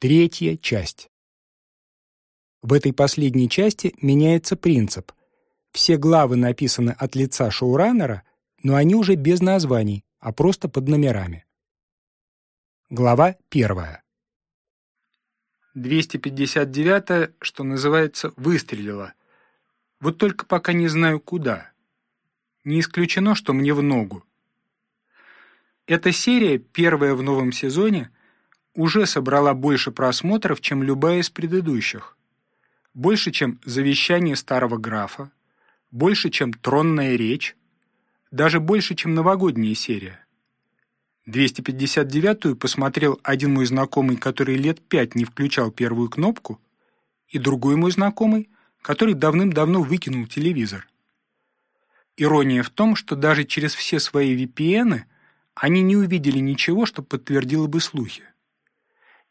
Третья часть. В этой последней части меняется принцип. Все главы написаны от лица шоураннера, но они уже без названий, а просто под номерами. Глава первая. 259 что называется, выстрелила. Вот только пока не знаю куда. Не исключено, что мне в ногу. Эта серия, первая в новом сезоне, уже собрала больше просмотров, чем любая из предыдущих. Больше, чем «Завещание старого графа», больше, чем «Тронная речь», даже больше, чем новогодняя серия. 259-ю посмотрел один мой знакомый, который лет пять не включал первую кнопку, и другой мой знакомый, который давным-давно выкинул телевизор. Ирония в том, что даже через все свои VPN они не увидели ничего, что подтвердило бы слухи.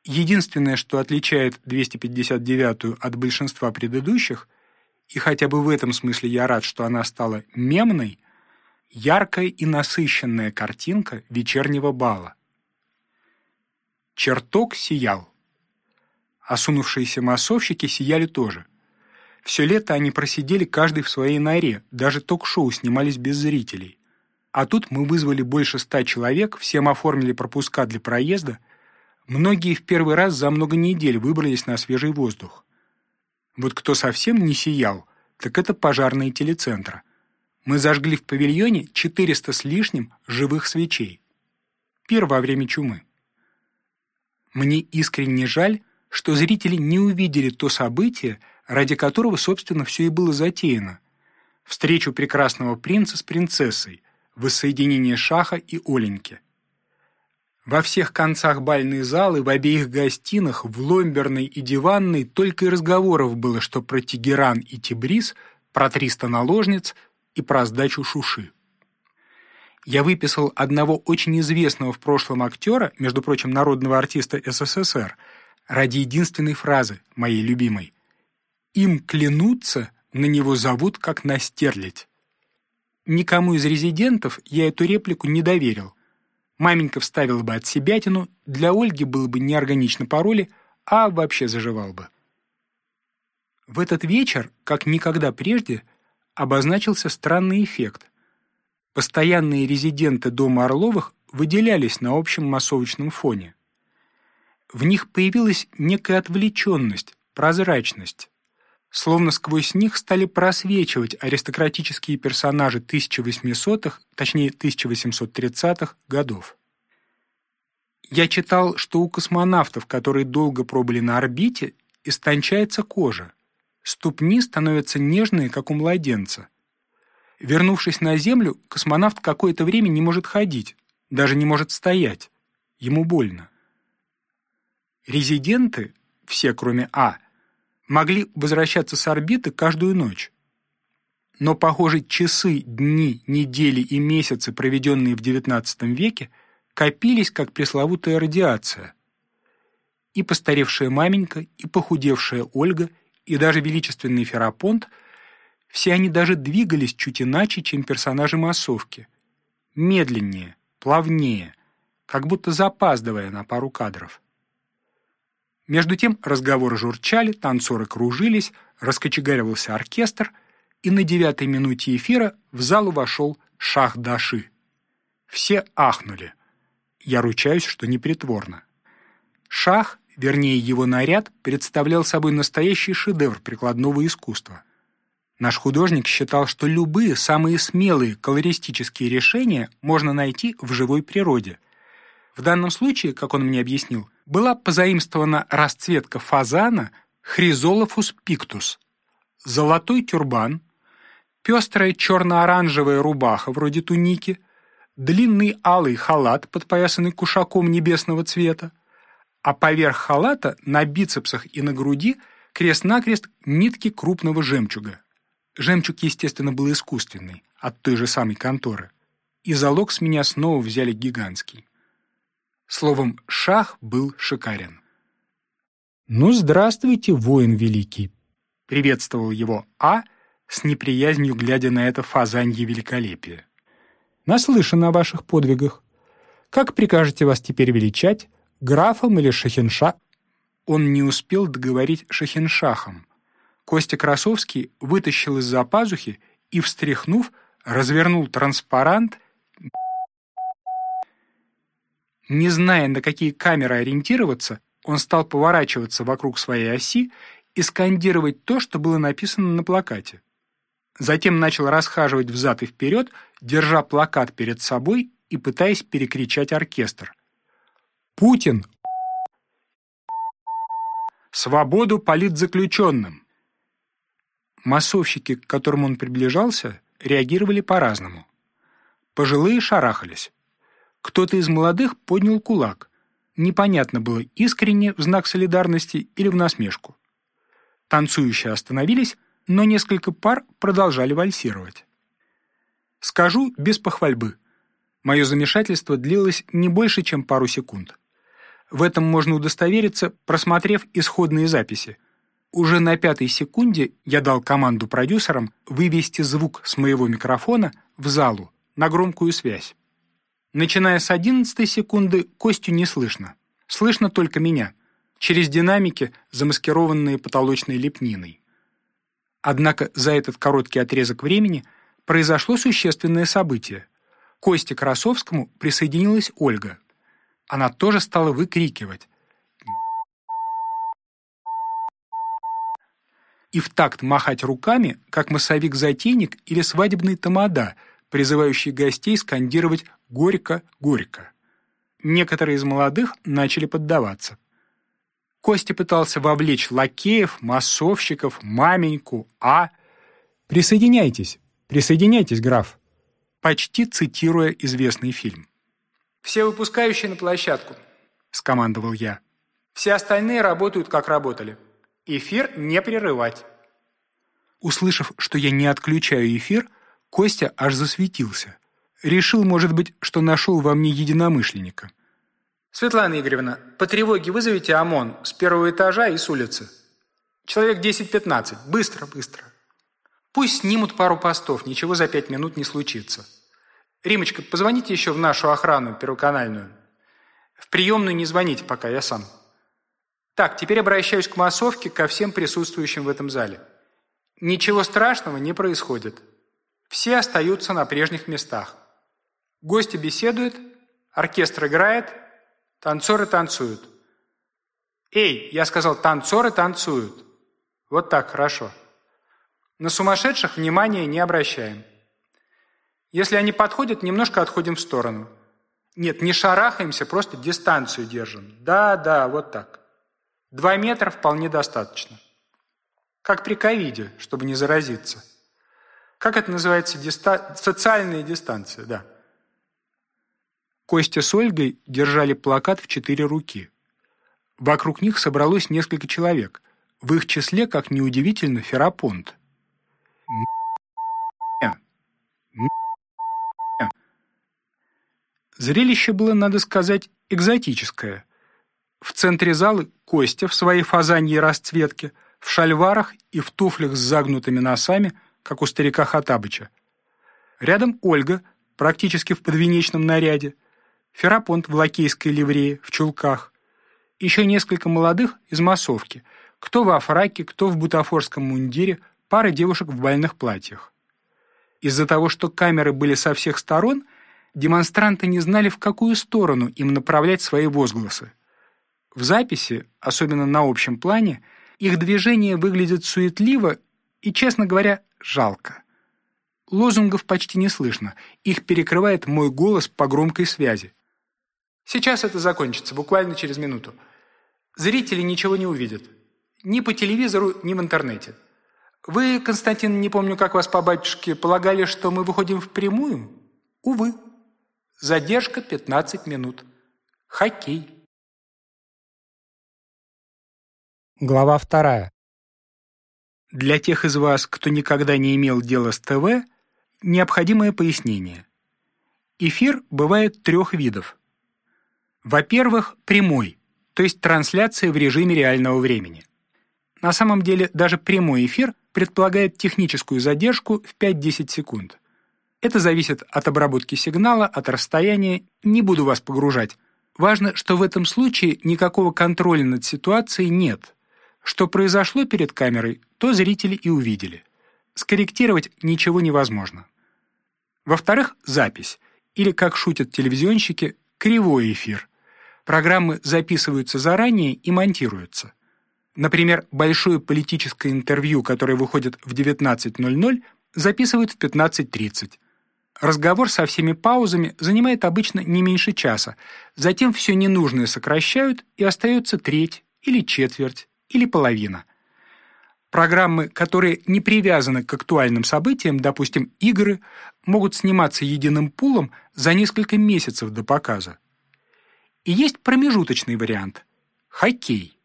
Единственное, что отличает 259-ю от большинства предыдущих, и хотя бы в этом смысле я рад, что она стала мемной – яркая и насыщенная картинка вечернего бала. Чертог сиял. Осунувшиеся массовщики сияли тоже. Все лето они просидели каждый в своей норе, даже ток-шоу снимались без зрителей. А тут мы вызвали больше ста человек, всем оформили пропуска для проезда. Многие в первый раз за много недель выбрались на свежий воздух. Вот кто совсем не сиял, так это пожарные телецентра. Мы зажгли в павильоне 400 с лишним живых свечей. Пир во время чумы. Мне искренне жаль, что зрители не увидели то событие, ради которого, собственно, все и было затеяно. Встречу прекрасного принца с принцессой, воссоединение Шаха и Оленьки. Во всех концах бальной залы, в обеих гостинах, в ломберной и диванной только и разговоров было, что про Тегеран и Тибрис, про 300 наложниц, и про сдачу шуши. Я выписал одного очень известного в прошлом актера, между прочим, народного артиста СССР, ради единственной фразы, моей любимой. «Им клянутся, на него зовут, как на стерлядь». Никому из резидентов я эту реплику не доверил. Маменька вставила бы от себятину, для Ольги было бы неорганично по роли, а вообще заживал бы. В этот вечер, как никогда прежде, обозначился странный эффект. Постоянные резиденты дома Орловых выделялись на общем массовочном фоне. В них появилась некая отвлеченность, прозрачность. Словно сквозь них стали просвечивать аристократические персонажи 1800-х, точнее 1830-х годов. Я читал, что у космонавтов, которые долго пробыли на орбите, истончается кожа. Ступни становятся нежные, как у младенца. Вернувшись на Землю, космонавт какое-то время не может ходить, даже не может стоять. Ему больно. Резиденты, все кроме А, могли возвращаться с орбиты каждую ночь. Но, похоже, часы, дни, недели и месяцы, проведенные в XIX веке, копились, как пресловутая радиация. И постаревшая маменька, и похудевшая Ольга, и даже величественный Ферапонт, все они даже двигались чуть иначе, чем персонажи массовки. Медленнее, плавнее, как будто запаздывая на пару кадров. Между тем разговоры журчали, танцоры кружились, раскочегаривался оркестр, и на девятой минуте эфира в залу вошел Шах-Даши. Все ахнули. Я ручаюсь, что не притворно. Шах вернее его наряд, представлял собой настоящий шедевр прикладного искусства. Наш художник считал, что любые самые смелые колористические решения можно найти в живой природе. В данном случае, как он мне объяснил, была позаимствована расцветка фазана Хризолофус пиктус, золотой тюрбан, пестрая черно-оранжевая рубаха вроде туники, длинный алый халат, подпоясанный кушаком небесного цвета, а поверх халата на бицепсах и на груди крест-накрест нитки крупного жемчуга. Жемчуг, естественно, был искусственный, от той же самой конторы. И залог с меня снова взяли гигантский. Словом, шах был шикарен. «Ну, здравствуйте, воин великий!» — приветствовал его А, с неприязнью глядя на это фазанье великолепие. «Наслышан о ваших подвигах. Как прикажете вас теперь величать, графом или шахинша?» Он не успел договорить шахиншахом. Костя Красовский вытащил из-за пазухи и, встряхнув, развернул транспарант не зная, на какие камеры ориентироваться, он стал поворачиваться вокруг своей оси и скандировать то, что было написано на плакате. Затем начал расхаживать взад и вперед, держа плакат перед собой и пытаясь перекричать оркестр. «Путин! Свободу политзаключенным!» Массовщики, к которым он приближался, реагировали по-разному. Пожилые шарахались. Кто-то из молодых поднял кулак. Непонятно было, искренне в знак солидарности или в насмешку. Танцующие остановились, но несколько пар продолжали вальсировать. Скажу без похвальбы. Мое замешательство длилось не больше, чем пару секунд. В этом можно удостовериться, просмотрев исходные записи. Уже на пятой секунде я дал команду продюсерам вывести звук с моего микрофона в залу на громкую связь. Начиная с одиннадцатой секунды, Костю не слышно. Слышно только меня, через динамики, замаскированные потолочной лепниной. Однако за этот короткий отрезок времени произошло существенное событие. К Косте Красовскому присоединилась Ольга. Она тоже стала выкрикивать. И в такт махать руками, как массовик-затейник или свадебный тамада – призывающий гостей скандировать «Горько, горько». Некоторые из молодых начали поддаваться. Костя пытался вовлечь лакеев, массовщиков, маменьку, а... «Присоединяйтесь, присоединяйтесь, граф», почти цитируя известный фильм. «Все выпускающие на площадку», — скомандовал я. «Все остальные работают, как работали. Эфир не прерывать». Услышав, что я не отключаю эфир, Костя аж засветился. Решил, может быть, что нашел во мне единомышленника. «Светлана Игоревна, по тревоге вызовите ОМОН с первого этажа и с улицы. Человек 10-15. Быстро, быстро. Пусть снимут пару постов, ничего за пять минут не случится. Римочка, позвоните еще в нашу охрану первоканальную. В приемную не звоните пока, я сам. Так, теперь обращаюсь к массовке, ко всем присутствующим в этом зале. Ничего страшного не происходит. Все остаются на прежних местах. Гости беседуют, оркестр играет, танцоры танцуют. «Эй!» – я сказал, танцоры танцуют. Вот так, хорошо. На сумасшедших внимания не обращаем. Если они подходят, немножко отходим в сторону. Нет, не шарахаемся, просто дистанцию держим. Да, да, вот так. Два метра вполне достаточно. Как при ковиде, чтобы не заразиться. Как это называется? Диста... Социальная дистанция, да. Костя с Ольгой держали плакат в четыре руки. Вокруг них собралось несколько человек. В их числе, как неудивительно, Ферапонт. Зрелище было, надо сказать, экзотическое. В центре зала Костя в своей фазаньей расцветке, в шальварах и в туфлях с загнутыми носами – как у старика Хатабыча. Рядом Ольга, практически в подвенечном наряде, Ферапонт в лакейской ливрее, в чулках, еще несколько молодых из массовки, кто во фраке, кто в бутафорском мундире, пара девушек в бальных платьях. Из-за того, что камеры были со всех сторон, демонстранты не знали, в какую сторону им направлять свои возгласы. В записи, особенно на общем плане, их движение выглядит суетливо и, честно говоря, жалко. Лозунгов почти не слышно, их перекрывает мой голос по громкой связи. Сейчас это закончится, буквально через минуту. Зрители ничего не увидят. Ни по телевизору, ни в интернете. Вы, Константин, не помню, как вас по батюшке, полагали, что мы выходим в прямую? Увы. Задержка 15 минут. Хоккей. Глава вторая. Для тех из вас, кто никогда не имел дела с ТВ, необходимое пояснение. Эфир бывает трех видов. Во-первых, прямой, то есть трансляция в режиме реального времени. На самом деле даже прямой эфир предполагает техническую задержку в 5-10 секунд. Это зависит от обработки сигнала, от расстояния, не буду вас погружать. Важно, что в этом случае никакого контроля над ситуацией нет. Что произошло перед камерой, то зрители и увидели. Скорректировать ничего невозможно. Во-вторых, запись, или, как шутят телевизионщики, кривой эфир. Программы записываются заранее и монтируются. Например, большое политическое интервью, которое выходит в 19.00, записывают в 15.30. Разговор со всеми паузами занимает обычно не меньше часа, затем все ненужное сокращают и остается треть или четверть или половина. Программы, которые не привязаны к актуальным событиям, допустим, игры, могут сниматься единым пулом за несколько месяцев до показа. И есть промежуточный вариант – хоккей.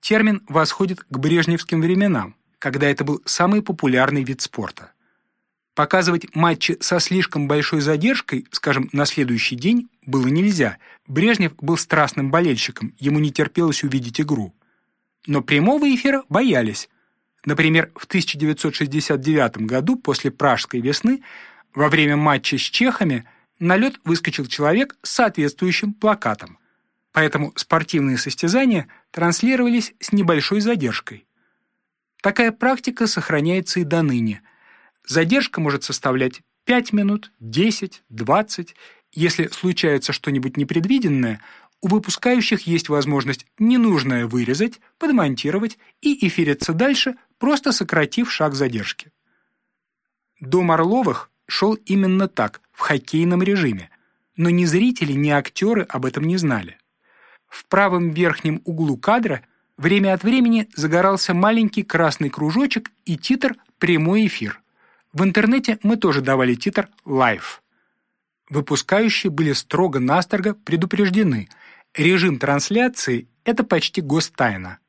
Термин восходит к брежневским временам, когда это был самый популярный вид спорта. Показывать матчи со слишком большой задержкой, скажем, на следующий день, было нельзя. Брежнев был страстным болельщиком, ему не терпелось увидеть игру. Но прямого эфира боялись. Например, в 1969 году, после Пражской весны, во время матча с чехами, на лед выскочил человек с соответствующим плакатом. Поэтому спортивные состязания транслировались с небольшой задержкой. Такая практика сохраняется и до ныне – Задержка может составлять 5 минут, 10, 20. Если случается что-нибудь непредвиденное, у выпускающих есть возможность ненужное вырезать, подмонтировать и эфириться дальше, просто сократив шаг задержки. Дом Орловых шел именно так, в хоккейном режиме, но ни зрители, ни актеры об этом не знали. В правом верхнем углу кадра время от времени загорался маленький красный кружочек и титр «Прямой эфир». В интернете мы тоже давали титр «Live». Выпускающие были строго-настрого предупреждены. Режим трансляции – это почти гостайна.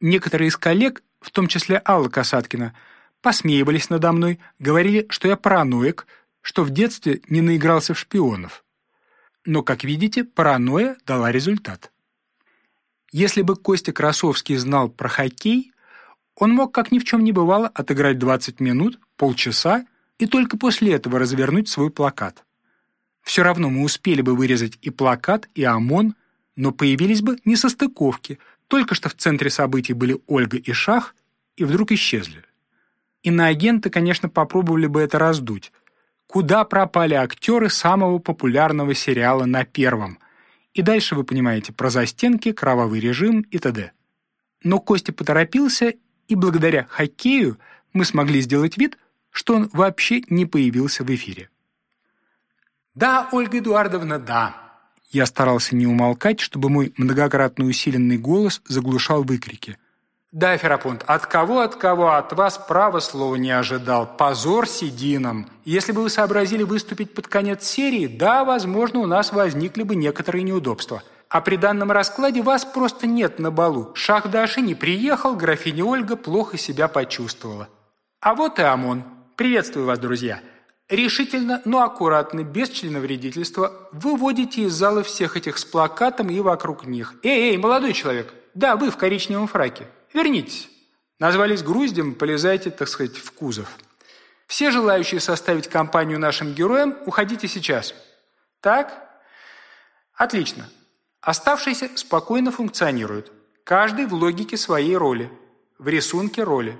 Некоторые из коллег, в том числе Алла Касаткина, посмеивались надо мной, говорили, что я параноик, что в детстве не наигрался в шпионов. Но, как видите, паранойя дала результат. Если бы Костя Красовский знал про хоккей, он мог, как ни в чем не бывало, отыграть 20 минут, полчаса и только после этого развернуть свой плакат. Все равно мы успели бы вырезать и плакат, и ОМОН, но появились бы несостыковки. Только что в центре событий были Ольга и Шах, и вдруг исчезли. Иноагенты, конечно, попробовали бы это раздуть. Куда пропали актеры самого популярного сериала на первом? И дальше вы понимаете про застенки, кровавый режим и т.д. Но Костя поторопился, и благодаря хоккею мы смогли сделать вид, что он вообще не появился в эфире. «Да, Ольга Эдуардовна, да». Я старался не умолкать, чтобы мой многократно усиленный голос заглушал выкрики. «Да, Ферапонт, от кого, от кого, от вас право слова не ожидал. Позор сединам. Если бы вы сообразили выступить под конец серии, да, возможно, у нас возникли бы некоторые неудобства. А при данном раскладе вас просто нет на балу. Шах Даши не приехал, графиня Ольга плохо себя почувствовала. А вот и ОМОН. Приветствую вас, друзья. Решительно, но аккуратно, без членовредительства, выводите из зала всех этих с плакатом и вокруг них. Эй, эй, молодой человек, да, вы в коричневом фраке. Вернитесь. Назвались груздем, полезайте, так сказать, в кузов. Все желающие составить компанию нашим героям, уходите сейчас. Так? Отлично. Оставшиеся спокойно функционируют. Каждый в логике своей роли, в рисунке роли.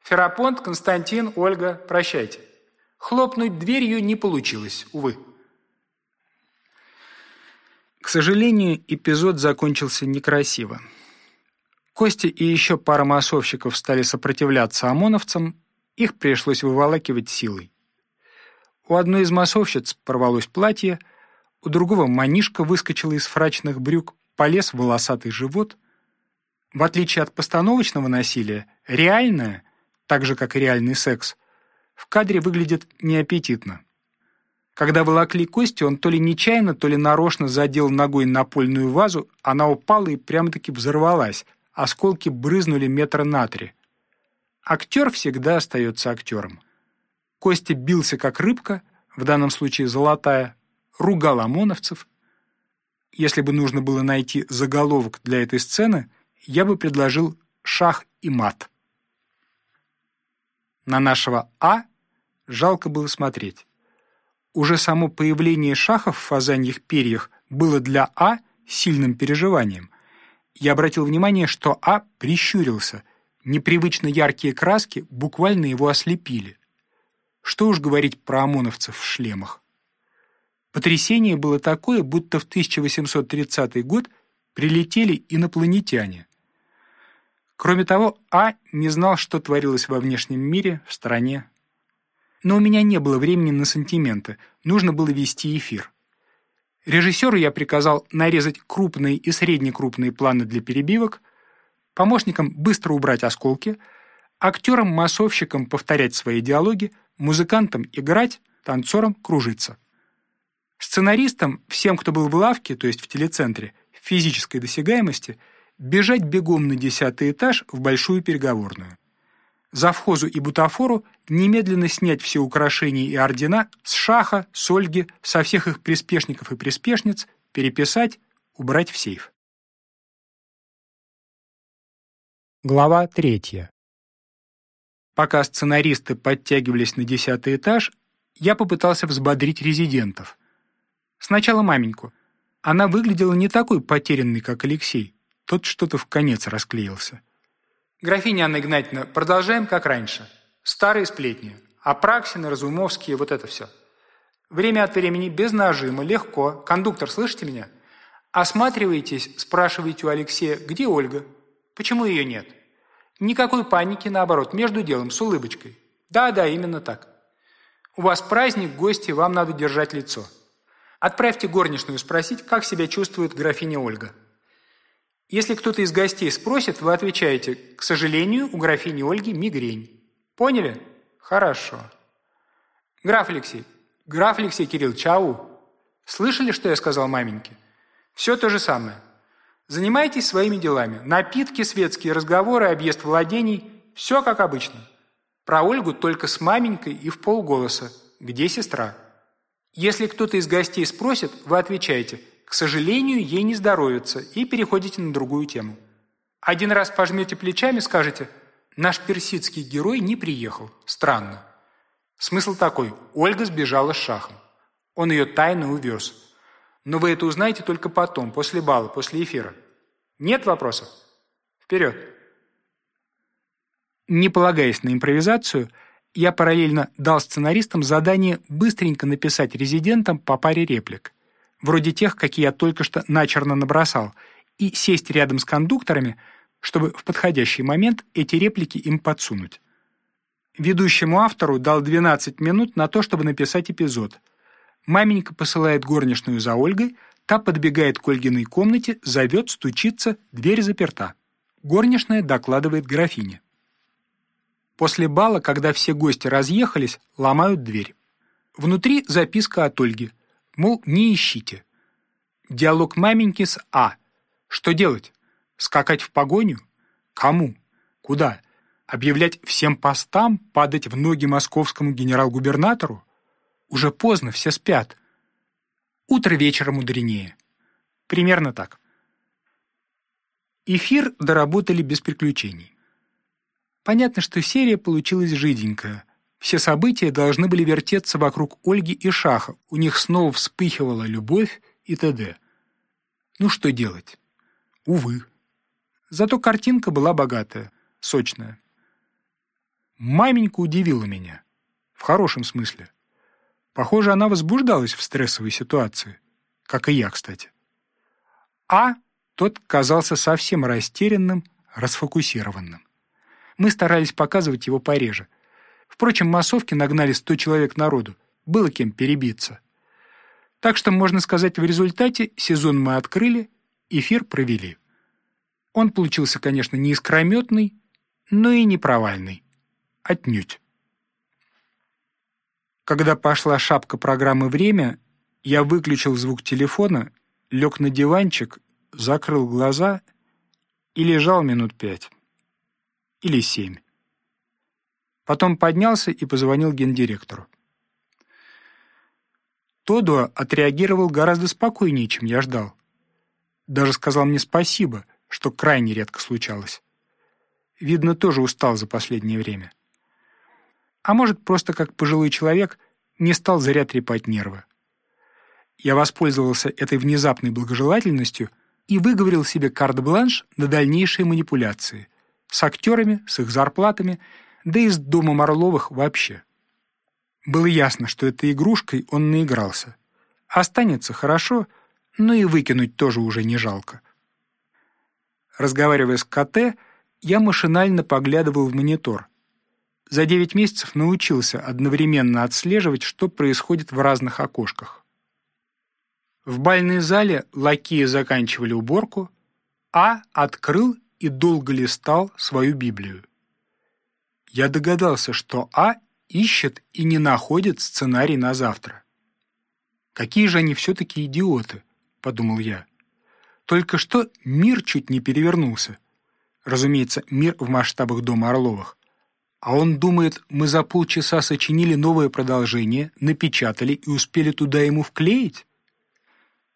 Ферапонт, Константин, Ольга, прощайте. Хлопнуть дверью не получилось, увы. К сожалению, эпизод закончился некрасиво. Костя и еще пара массовщиков стали сопротивляться ОМОНовцам, их пришлось выволакивать силой. У одной из массовщиц порвалось платье, у другого манишка выскочила из фрачных брюк, полез в волосатый живот. В отличие от постановочного насилия, реальное так же, как и реальный секс, в кадре выглядит неаппетитно. Когда волокли кости, он то ли нечаянно, то ли нарочно задел ногой напольную вазу, она упала и прямо-таки взорвалась, осколки брызнули метра на три. Актер всегда остается актером. Костя бился как рыбка, в данном случае золотая, ругал ОМОНовцев. Если бы нужно было найти заголовок для этой сцены, я бы предложил «Шах и мат». На нашего А жалко было смотреть. Уже само появление шахов в фазаньих перьях было для А сильным переживанием. Я обратил внимание, что А прищурился. Непривычно яркие краски буквально его ослепили. Что уж говорить про ОМОНовцев в шлемах. Потрясение было такое, будто в 1830 год прилетели инопланетяне. Кроме того, А не знал, что творилось во внешнем мире, в стране. Но у меня не было времени на сантименты, нужно было вести эфир. Режиссеру я приказал нарезать крупные и среднекрупные планы для перебивок, помощникам быстро убрать осколки, актерам-массовщикам повторять свои диалоги, музыкантам играть, танцорам кружиться. Сценаристам, всем, кто был в лавке, то есть в телецентре, в физической досягаемости, бежать бегом на десятый этаж в большую переговорную. Завхозу и бутафору немедленно снять все украшения и ордена с шаха, с Ольги, со всех их приспешников и приспешниц, переписать, убрать в сейф. Глава третья. Пока сценаристы подтягивались на десятый этаж, я попытался взбодрить резидентов. Сначала маменьку. Она выглядела не такой потерянной, как Алексей. Тот что-то в конец расклеился. «Графиня Анна Игнатьевна, продолжаем как раньше. Старые сплетни. Апраксины, Разумовские, вот это все. Время от времени, без нажима, легко. Кондуктор, слышите меня? Осматриваетесь, спрашиваете у Алексея, где Ольга? Почему ее нет? Никакой паники, наоборот, между делом, с улыбочкой. Да-да, именно так. У вас праздник, гости, вам надо держать лицо. Отправьте горничную спросить, как себя чувствует графиня Ольга. Если кто-то из гостей спросит, вы отвечаете, к сожалению, у графини Ольги мигрень. Поняли? Хорошо. Граф Алексей, граф Алексей Кирилл, чау. Слышали, что я сказал маменьке? Все то же самое. Занимайтесь своими делами. Напитки, светские разговоры, объезд владений – все как обычно. Про Ольгу только с маменькой и в полголоса. Где сестра? Если кто-то из гостей спросит, вы отвечаете «К сожалению, ей не здоровится» и переходите на другую тему. Один раз пожмете плечами, скажете «Наш персидский герой не приехал. Странно». Смысл такой – Ольга сбежала с шахом. Он ее тайно увез. Но вы это узнаете только потом, после бала, после эфира. Нет вопросов? Вперед! Не полагаясь на импровизацию, я параллельно дал сценаристам задание быстренько написать резидентам по паре реплик, вроде тех, какие я только что начерно набросал, и сесть рядом с кондукторами, чтобы в подходящий момент эти реплики им подсунуть. Ведущему автору дал 12 минут на то, чтобы написать эпизод, Маменька посылает горничную за Ольгой, та подбегает к Ольгиной комнате, зовет, стучится, дверь заперта. Горничная докладывает графине. После бала, когда все гости разъехались, ломают дверь. Внутри записка от Ольги. Мол, не ищите. Диалог маменьки с А. Что делать? Скакать в погоню? Кому? Куда? Объявлять всем постам, падать в ноги московскому генерал-губернатору? Уже поздно, все спят. Утро вечера мудренее. Примерно так. Эфир доработали без приключений. Понятно, что серия получилась жиденькая. Все события должны были вертеться вокруг Ольги и Шаха. У них снова вспыхивала любовь и т.д. Ну что делать? Увы. Зато картинка была богатая, сочная. Маменька удивила меня. В хорошем смысле. Похоже, она возбуждалась в стрессовой ситуации. Как и я, кстати. А тот казался совсем растерянным, расфокусированным. Мы старались показывать его пореже. Впрочем, массовки нагнали сто человек народу. Было кем перебиться. Так что, можно сказать, в результате сезон мы открыли, эфир провели. Он получился, конечно, не искрометный, но и не провальный. Отнюдь. Когда пошла шапка программы «Время», я выключил звук телефона, лег на диванчик, закрыл глаза и лежал минут пять. Или семь. Потом поднялся и позвонил гендиректору. Тодуа отреагировал гораздо спокойнее, чем я ждал. Даже сказал мне спасибо, что крайне редко случалось. Видно, тоже устал за последнее время а может, просто как пожилой человек не стал зря трепать нервы. Я воспользовался этой внезапной благожелательностью и выговорил себе карт-бланш на дальнейшие манипуляции. С актерами, с их зарплатами, да и с домом Орловых вообще. Было ясно, что этой игрушкой он наигрался. Останется хорошо, но и выкинуть тоже уже не жалко. Разговаривая с КТ, я машинально поглядывал в монитор. За девять месяцев научился одновременно отслеживать, что происходит в разных окошках. В бальной зале лакеи заканчивали уборку, а открыл и долго листал свою Библию. Я догадался, что А ищет и не находит сценарий на завтра. «Какие же они все-таки идиоты», — подумал я. Только что мир чуть не перевернулся. Разумеется, мир в масштабах дома Орловых. А он думает, мы за полчаса сочинили новое продолжение, напечатали и успели туда ему вклеить?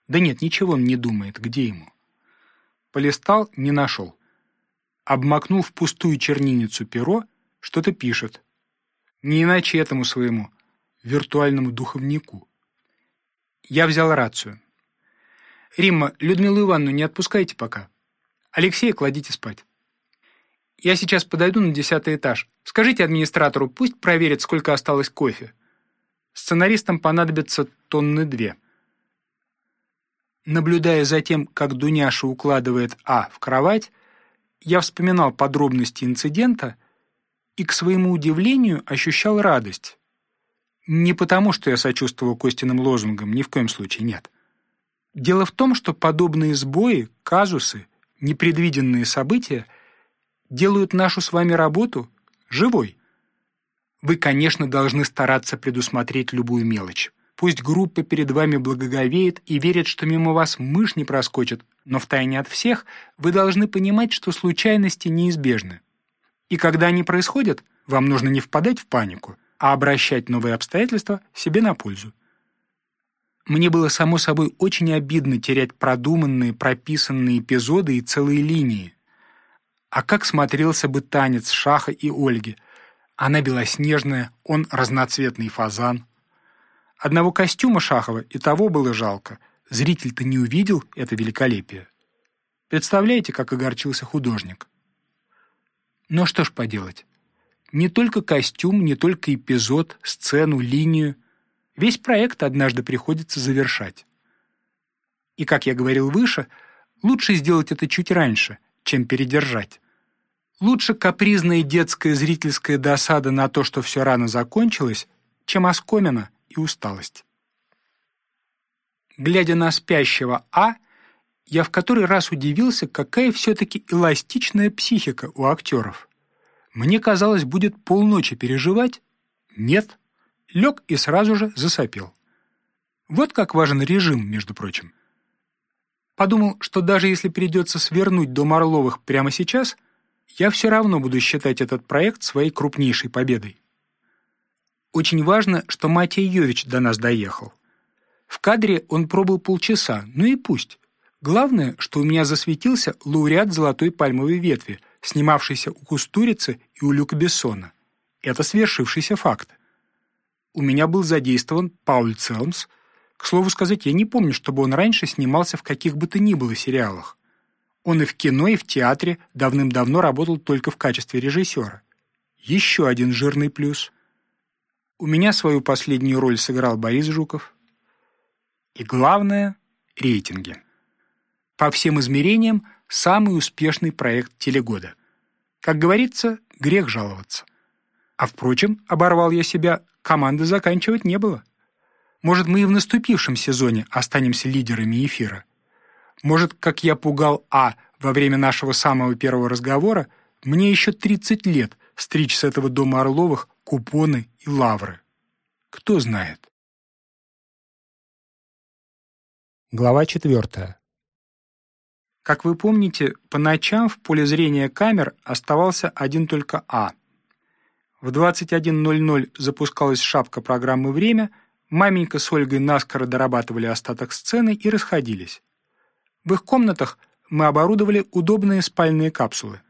Да нет, ничего он не думает, где ему. Полистал, не нашел. Обмакнул в пустую чернильницу перо, что-то пишет. Не иначе этому своему, виртуальному духовнику. Я взял рацию. «Римма, Людмилу Ивановну не отпускайте пока. Алексея кладите спать. Я сейчас подойду на десятый этаж. Скажите администратору, пусть проверит, сколько осталось кофе. Сценаристам понадобится тонны две». Наблюдая за тем, как Дуняша укладывает А в кровать, я вспоминал подробности инцидента и, к своему удивлению, ощущал радость. Не потому, что я сочувствовал Костиным лозунгам, ни в коем случае нет. Дело в том, что подобные сбои, казусы, непредвиденные события делают нашу с вами работу живой. Вы, конечно, должны стараться предусмотреть любую мелочь. Пусть группа перед вами благоговеет и верит, что мимо вас мышь не проскочит, но втайне от всех вы должны понимать, что случайности неизбежны. И когда они происходят, вам нужно не впадать в панику, а обращать новые обстоятельства себе на пользу. Мне было, само собой, очень обидно терять продуманные, прописанные эпизоды и целые линии. А как смотрелся бы танец Шаха и Ольги? Она белоснежная, он разноцветный фазан. Одного костюма Шахова и того было жалко. Зритель-то не увидел это великолепие. Представляете, как огорчился художник? Но что ж поделать? Не только костюм, не только эпизод, сцену, линию. Весь проект однажды приходится завершать. И, как я говорил выше, лучше сделать это чуть раньше, чем передержать. Лучше капризная детская зрительская досада на то, что все рано закончилось, чем оскомина и усталость. Глядя на спящего А, я в который раз удивился, какая все-таки эластичная психика у актеров. Мне казалось, будет полночи переживать. Нет. Лег и сразу же засопел. Вот как важен режим, между прочим. Подумал, что даже если придется свернуть до Орловых прямо сейчас, я все равно буду считать этот проект своей крупнейшей победой. Очень важно, что Матей Йович до нас доехал. В кадре он пробыл полчаса, ну и пусть. Главное, что у меня засветился лауреат «Золотой пальмовой ветви», снимавшийся у Кустурицы и у Люка Бессона. Это свершившийся факт. У меня был задействован Пауль Целмс. К слову сказать, я не помню, чтобы он раньше снимался в каких бы то ни было сериалах. Он и в кино, и в театре давным-давно работал только в качестве режиссера. Еще один жирный плюс. У меня свою последнюю роль сыграл Борис Жуков. И главное — рейтинги. По всем измерениям, самый успешный проект телегода. Как говорится, грех жаловаться. А впрочем, оборвал я себя, команды заканчивать не было. Может, мы и в наступившем сезоне останемся лидерами эфира. Может, как я пугал А во время нашего самого первого разговора, мне еще 30 лет стричь с этого дома Орловых купоны и лавры. Кто знает. Глава четвертая. Как вы помните, по ночам в поле зрения камер оставался один только А. В 21.00 запускалась шапка программы «Время», маменька с Ольгой наскоро дорабатывали остаток сцены и расходились. В их комнатах мы оборудовали удобные спальные капсулы.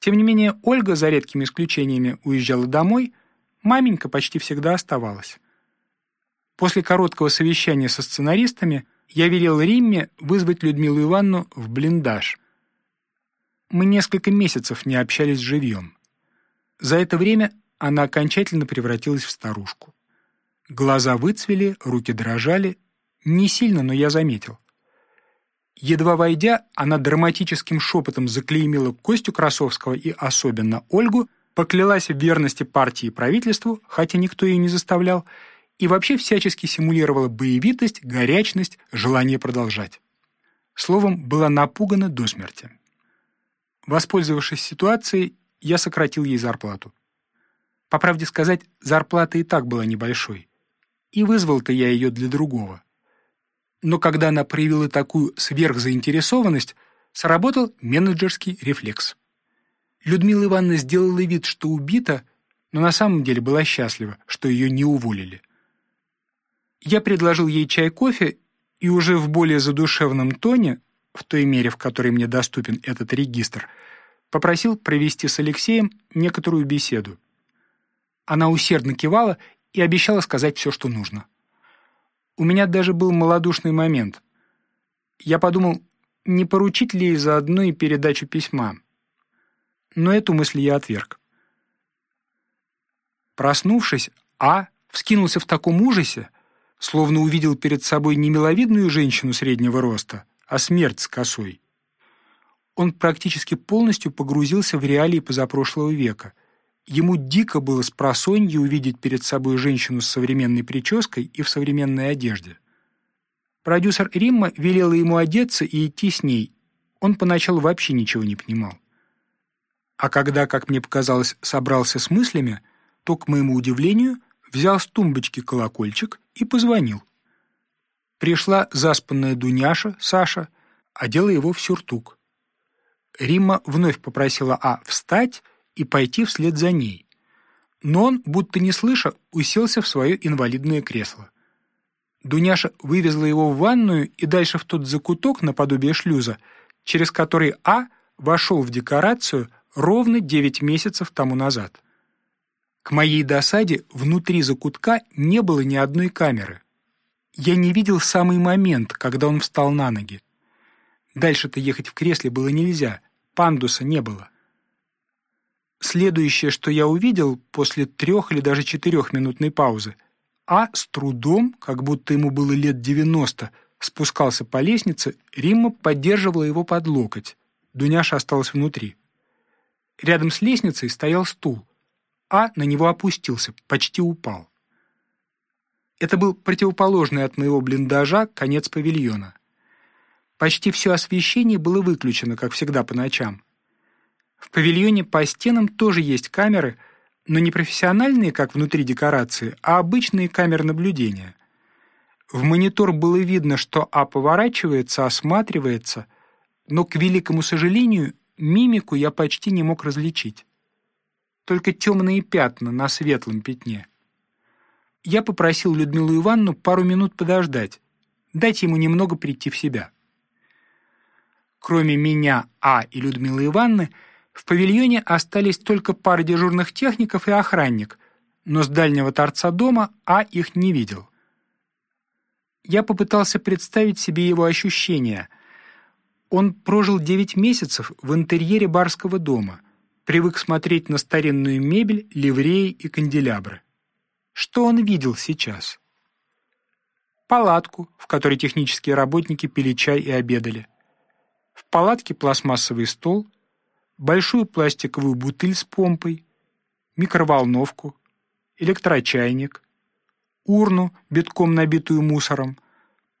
Тем не менее, Ольга, за редкими исключениями, уезжала домой, маменька почти всегда оставалась. После короткого совещания со сценаристами я велел Римме вызвать Людмилу Ивановну в блиндаж. Мы несколько месяцев не общались живьем. За это время она окончательно превратилась в старушку. Глаза выцвели, руки дрожали. Не сильно, но я заметил. Едва войдя, она драматическим шепотом заклеймила Костю Красовского и особенно Ольгу, поклялась в верности партии и правительству, хотя никто ее не заставлял, и вообще всячески симулировала боевитость, горячность, желание продолжать. Словом, была напугана до смерти. Воспользовавшись ситуацией, я сократил ей зарплату. По правде сказать, зарплата и так была небольшой. И вызвал-то я ее для другого. Но когда она проявила такую сверхзаинтересованность, сработал менеджерский рефлекс. Людмила Ивановна сделала вид, что убита, но на самом деле была счастлива, что ее не уволили. Я предложил ей чай-кофе и уже в более задушевном тоне, в той мере, в которой мне доступен этот регистр, попросил провести с Алексеем некоторую беседу. Она усердно кивала и обещала сказать все, что нужно. У меня даже был малодушный момент. Я подумал, не поручить ли ей заодно и передачу письма. Но эту мысль я отверг. Проснувшись, А вскинулся в таком ужасе, словно увидел перед собой не миловидную женщину среднего роста, а смерть с косой. Он практически полностью погрузился в реалии позапрошлого века. Ему дико было с просонья увидеть перед собой женщину с современной прической и в современной одежде. Продюсер Римма велела ему одеться и идти с ней. Он поначалу вообще ничего не понимал. А когда, как мне показалось, собрался с мыслями, то, к моему удивлению, взял с тумбочки колокольчик и позвонил. Пришла заспанная Дуняша, Саша, одела его в сюртук. Римма вновь попросила А встать и пойти вслед за ней. Но он, будто не слыша, уселся в свое инвалидное кресло. Дуняша вывезла его в ванную и дальше в тот закуток наподобие шлюза, через который А вошел в декорацию ровно девять месяцев тому назад. К моей досаде внутри закутка не было ни одной камеры. Я не видел самый момент, когда он встал на ноги. Дальше-то ехать в кресле было нельзя, пандуса не было. Следующее, что я увидел после трех или даже четырехминутной паузы, А с трудом, как будто ему было лет девяносто, спускался по лестнице, Римма поддерживала его под локоть. Дуняша осталась внутри. Рядом с лестницей стоял стул а на него опустился, почти упал. Это был противоположный от моего блиндажа конец павильона. Почти все освещение было выключено, как всегда по ночам. В павильоне по стенам тоже есть камеры, но не профессиональные, как внутри декорации, а обычные камеры наблюдения. В монитор было видно, что А поворачивается, осматривается, но, к великому сожалению, мимику я почти не мог различить только темные пятна на светлом пятне. Я попросил Людмилу Ивановну пару минут подождать, дать ему немного прийти в себя. Кроме меня, А и Людмилы Ивановны, в павильоне остались только пара дежурных техников и охранник, но с дальнего торца дома А их не видел. Я попытался представить себе его ощущения. Он прожил девять месяцев в интерьере барского дома — привык смотреть на старинную мебель, ливреи и канделябры. Что он видел сейчас? Палатку, в которой технические работники пили чай и обедали. В палатке пластмассовый стол, большую пластиковую бутыль с помпой, микроволновку, электрочайник, урну, битком набитую мусором,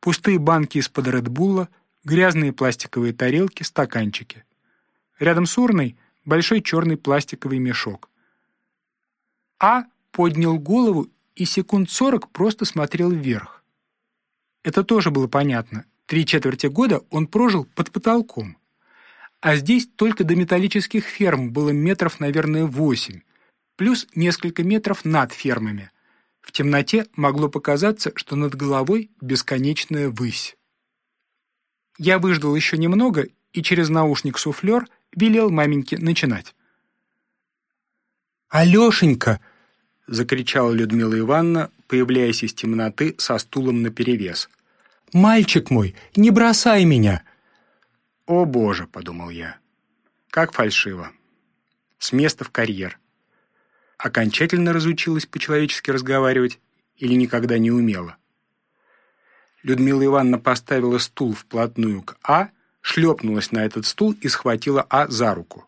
пустые банки из-под Редбула, грязные пластиковые тарелки, стаканчики. Рядом с урной — большой черный пластиковый мешок. А поднял голову и секунд сорок просто смотрел вверх. Это тоже было понятно. Три четверти года он прожил под потолком. А здесь только до металлических ферм было метров, наверное, восемь, плюс несколько метров над фермами. В темноте могло показаться, что над головой бесконечная высь. Я выждал еще немного и через наушник-суфлер велел маменьке начинать. «Алешенька!» — закричала Людмила Ивановна, появляясь из темноты со стулом наперевес. «Мальчик мой, не бросай меня!» «О, Боже!» — подумал я. «Как фальшиво! С места в карьер!» Окончательно разучилась по-человечески разговаривать или никогда не умела? Людмила Ивановна поставила стул вплотную к А, шлепнулась на этот стул и схватила А за руку.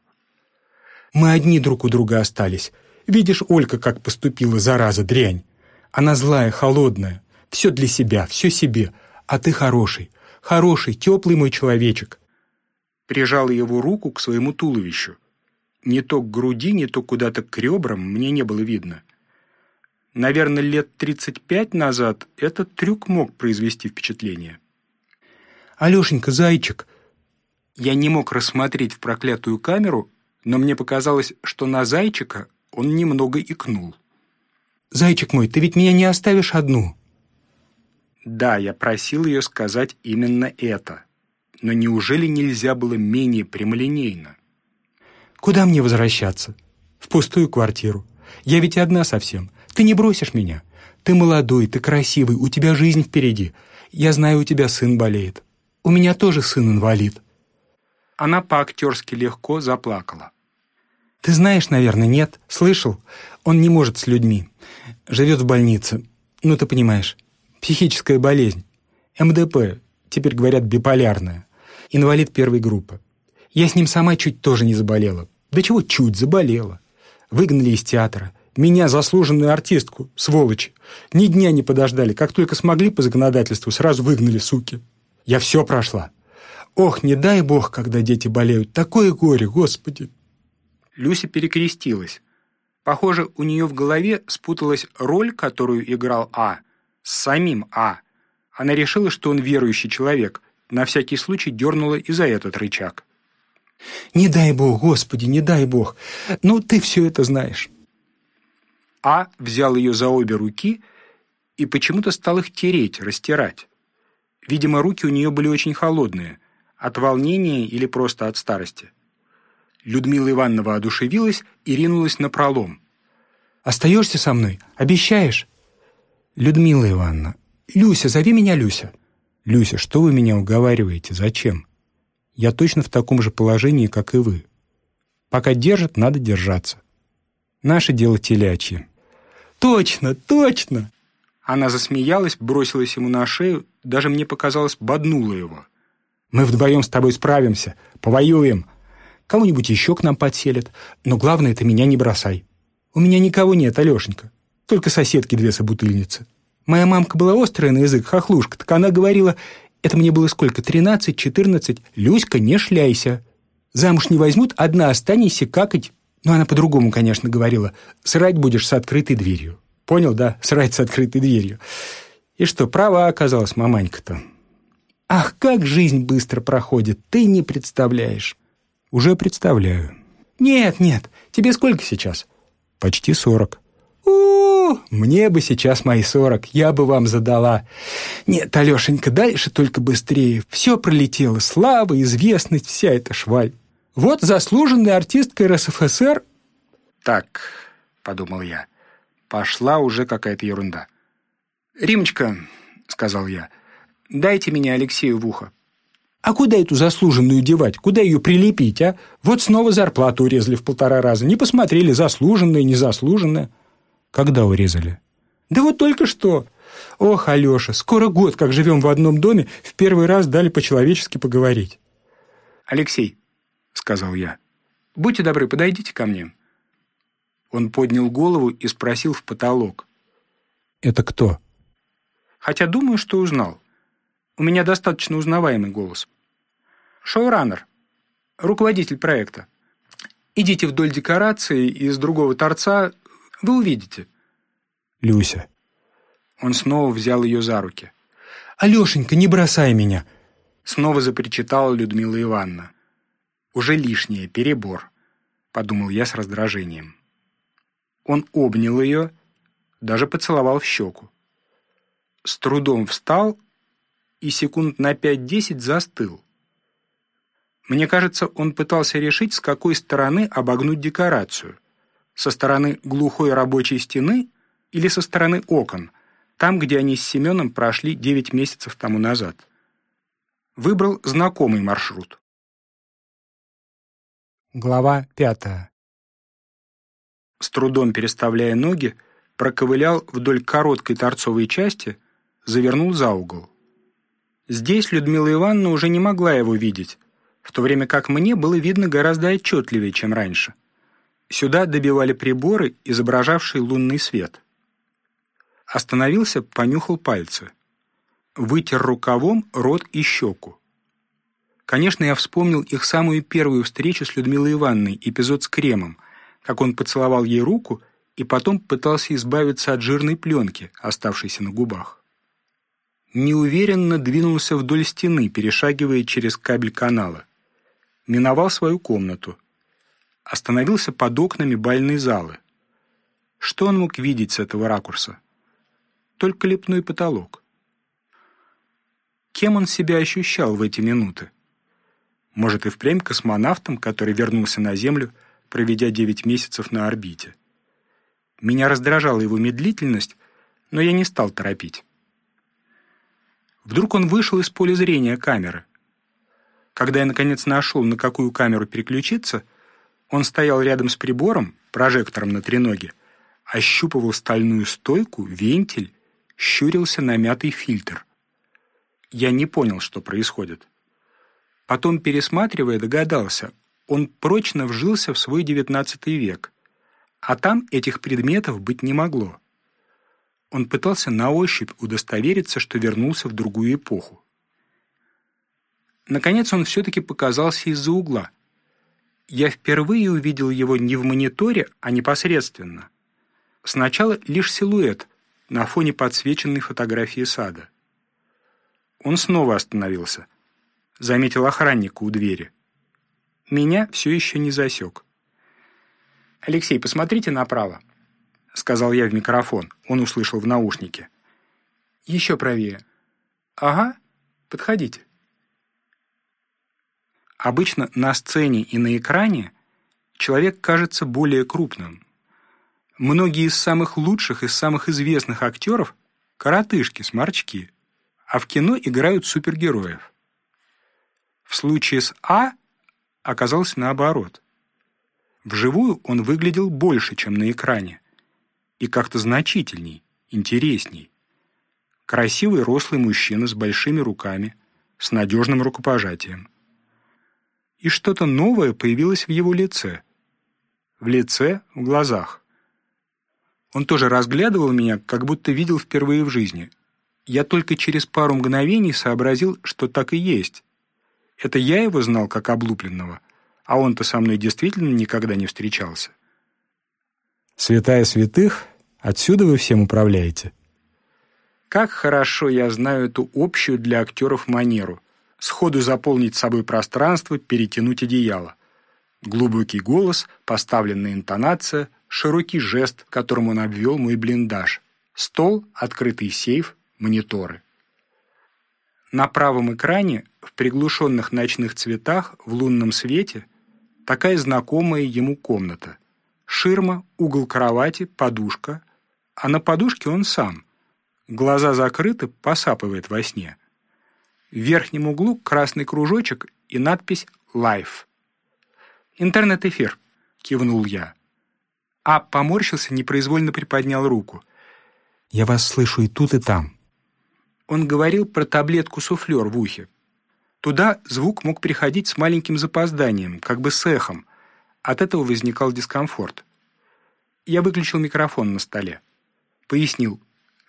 «Мы одни друг у друга остались. Видишь, Олька, как поступила, зараза, дрянь. Она злая, холодная. Все для себя, все себе. А ты хороший, хороший, теплый мой человечек». Прижала его руку к своему туловищу. Не то к груди, не то куда-то к ребрам мне не было видно. Наверное, лет 35 назад этот трюк мог произвести впечатление. «Алешенька, зайчик!» Я не мог рассмотреть в проклятую камеру, но мне показалось, что на зайчика он немного икнул. «Зайчик мой, ты ведь меня не оставишь одну?» Да, я просил ее сказать именно это. Но неужели нельзя было менее прямолинейно? «Куда мне возвращаться?» «В пустую квартиру. Я ведь одна совсем. Ты не бросишь меня. Ты молодой, ты красивый, у тебя жизнь впереди. Я знаю, у тебя сын болеет. У меня тоже сын инвалид». Она по-актерски легко заплакала. «Ты знаешь, наверное, нет? Слышал? Он не может с людьми. Живет в больнице. Ну, ты понимаешь. Психическая болезнь. МДП. Теперь говорят биполярная. Инвалид первой группы. Я с ним сама чуть тоже не заболела. Да чего чуть, заболела. Выгнали из театра. Меня, заслуженную артистку, сволочи. Ни дня не подождали. Как только смогли по законодательству, сразу выгнали, суки. Я все прошла. Ох, не дай бог, когда дети болеют. Такое горе, Господи!» Люся перекрестилась. Похоже, у нее в голове спуталась роль, которую играл А, с самим А. Она решила, что он верующий человек. На всякий случай дернула и за этот рычаг. «Не дай бог, Господи, не дай бог! Ну, ты все это знаешь!» А взял ее за обе руки и почему-то стал их тереть, растирать. Видимо, руки у нее были очень холодные, от волнения или просто от старости. Людмила Ивановна одушевилась и ринулась на пролом. «Остаешься со мной? Обещаешь?» «Людмила Ивановна, Люся, зови меня Люся». «Люся, что вы меня уговариваете? Зачем? Я точно в таком же положении, как и вы. Пока держат, надо держаться. Наше дело телячье». «Точно, точно!» Она засмеялась, бросилась ему на шею, даже мне показалось, боднула его. «Мы вдвоем с тобой справимся, повоюем. Кого-нибудь еще к нам подселят, но главное, ты меня не бросай. У меня никого нет, Алешенька, только соседки две собутыльницы. Моя мамка была острая на язык, хохлушка, так она говорила, это мне было сколько, тринадцать, четырнадцать, Люська, не шляйся. Замуж не возьмут, одна останешься какать. Но она по-другому, конечно, говорила, срать будешь с открытой дверью. Понял, да? Срать с открытой дверью. И что, права оказалась маманька-то. Ах, как жизнь быстро проходит, ты не представляешь. Уже представляю. Нет, нет, тебе сколько сейчас? Почти сорок. у, мне бы сейчас мои сорок, я бы вам задала. Нет, Алешенька, дальше только быстрее. Все пролетело, слава, известность, вся эта шваль. Вот заслуженная артистка РСФСР... Так, подумал я, пошла уже какая-то ерунда. «Римочка», — сказал я, — «дайте меня Алексею в ухо». «А куда эту заслуженную девать? Куда ее прилепить, а? Вот снова зарплату урезали в полтора раза. Не посмотрели, заслуженная, незаслуженная». «Когда урезали?» «Да вот только что. Ох, Алеша, скоро год, как живем в одном доме, в первый раз дали по-человечески поговорить». «Алексей», — сказал я, — «будьте добры, подойдите ко мне». Он поднял голову и спросил в потолок. «Это кто?» Хотя думаю, что узнал. У меня достаточно узнаваемый голос. Шоураннер, руководитель проекта. Идите вдоль декорации из другого торца, вы увидите. Люся. Он снова взял ее за руки. «Алешенька, не бросай меня!» Снова запричитала Людмила Ивановна. «Уже лишнее, перебор», — подумал я с раздражением. Он обнял ее, даже поцеловал в щеку. С трудом встал и секунд на пять-десять застыл. Мне кажется, он пытался решить, с какой стороны обогнуть декорацию. Со стороны глухой рабочей стены или со стороны окон, там, где они с Семеном прошли 9 месяцев тому назад. Выбрал знакомый маршрут. Глава пятая. С трудом переставляя ноги, проковылял вдоль короткой торцовой части, завернул за угол. Здесь Людмила Ивановна уже не могла его видеть, в то время как мне было видно гораздо отчетливее, чем раньше. Сюда добивали приборы, изображавшие лунный свет. Остановился, понюхал пальцы. Вытер рукавом рот и щеку. Конечно, я вспомнил их самую первую встречу с Людмилой Ивановной, эпизод с кремом, как он поцеловал ей руку и потом пытался избавиться от жирной пленки, оставшейся на губах. Неуверенно двинулся вдоль стены, перешагивая через кабель канала. Миновал свою комнату. Остановился под окнами бальной залы. Что он мог видеть с этого ракурса? Только лепной потолок. Кем он себя ощущал в эти минуты? Может, и впрямь космонавтом, который вернулся на Землю, проведя 9 месяцев на орбите. Меня раздражала его медлительность, но я не стал торопить. Вдруг он вышел из поля зрения камеры. Когда я, наконец, нашел, на какую камеру переключиться, он стоял рядом с прибором, прожектором на треноге, ощупывал стальную стойку, вентиль, щурился на мятый фильтр. Я не понял, что происходит. Потом, пересматривая, догадался, он прочно вжился в свой девятнадцатый век. А там этих предметов быть не могло. Он пытался на ощупь удостовериться, что вернулся в другую эпоху. Наконец он все-таки показался из-за угла. Я впервые увидел его не в мониторе, а непосредственно. Сначала лишь силуэт на фоне подсвеченной фотографии сада. Он снова остановился — заметил охранника у двери. Меня все еще не засек. «Алексей, посмотрите направо», — сказал я в микрофон. Он услышал в наушнике. «Еще правее». «Ага, подходите». Обычно на сцене и на экране человек кажется более крупным. Многие из самых лучших и самых известных актеров — коротышки, сморчки, а в кино играют супергероев. В случае с А оказалось наоборот. Вживую он выглядел больше, чем на экране. И как-то значительней, интересней. Красивый рослый мужчина с большими руками, с надежным рукопожатием. И что-то новое появилось в его лице. В лице, в глазах. Он тоже разглядывал меня, как будто видел впервые в жизни. Я только через пару мгновений сообразил, что так и есть это я его знал как облупленного, а он-то со мной действительно никогда не встречался. Святая святых, отсюда вы всем управляете. Как хорошо я знаю эту общую для актеров манеру. Сходу заполнить собой пространство, перетянуть одеяло. Глубокий голос, поставленная интонация, широкий жест, которым он обвел мой блиндаж. Стол, открытый сейф, мониторы. На правом экране, в приглушенных ночных цветах, в лунном свете, такая знакомая ему комната. Ширма, угол кровати, подушка. А на подушке он сам. Глаза закрыты, посапывает во сне. В верхнем углу красный кружочек и надпись «Life». «Интернет-эфир», — кивнул я. А поморщился, непроизвольно приподнял руку. «Я вас слышу и тут, и там», он говорил про таблетку-суфлер в ухе. Туда звук мог приходить с маленьким запозданием, как бы с эхом. От этого возникал дискомфорт. Я выключил микрофон на столе. Пояснил.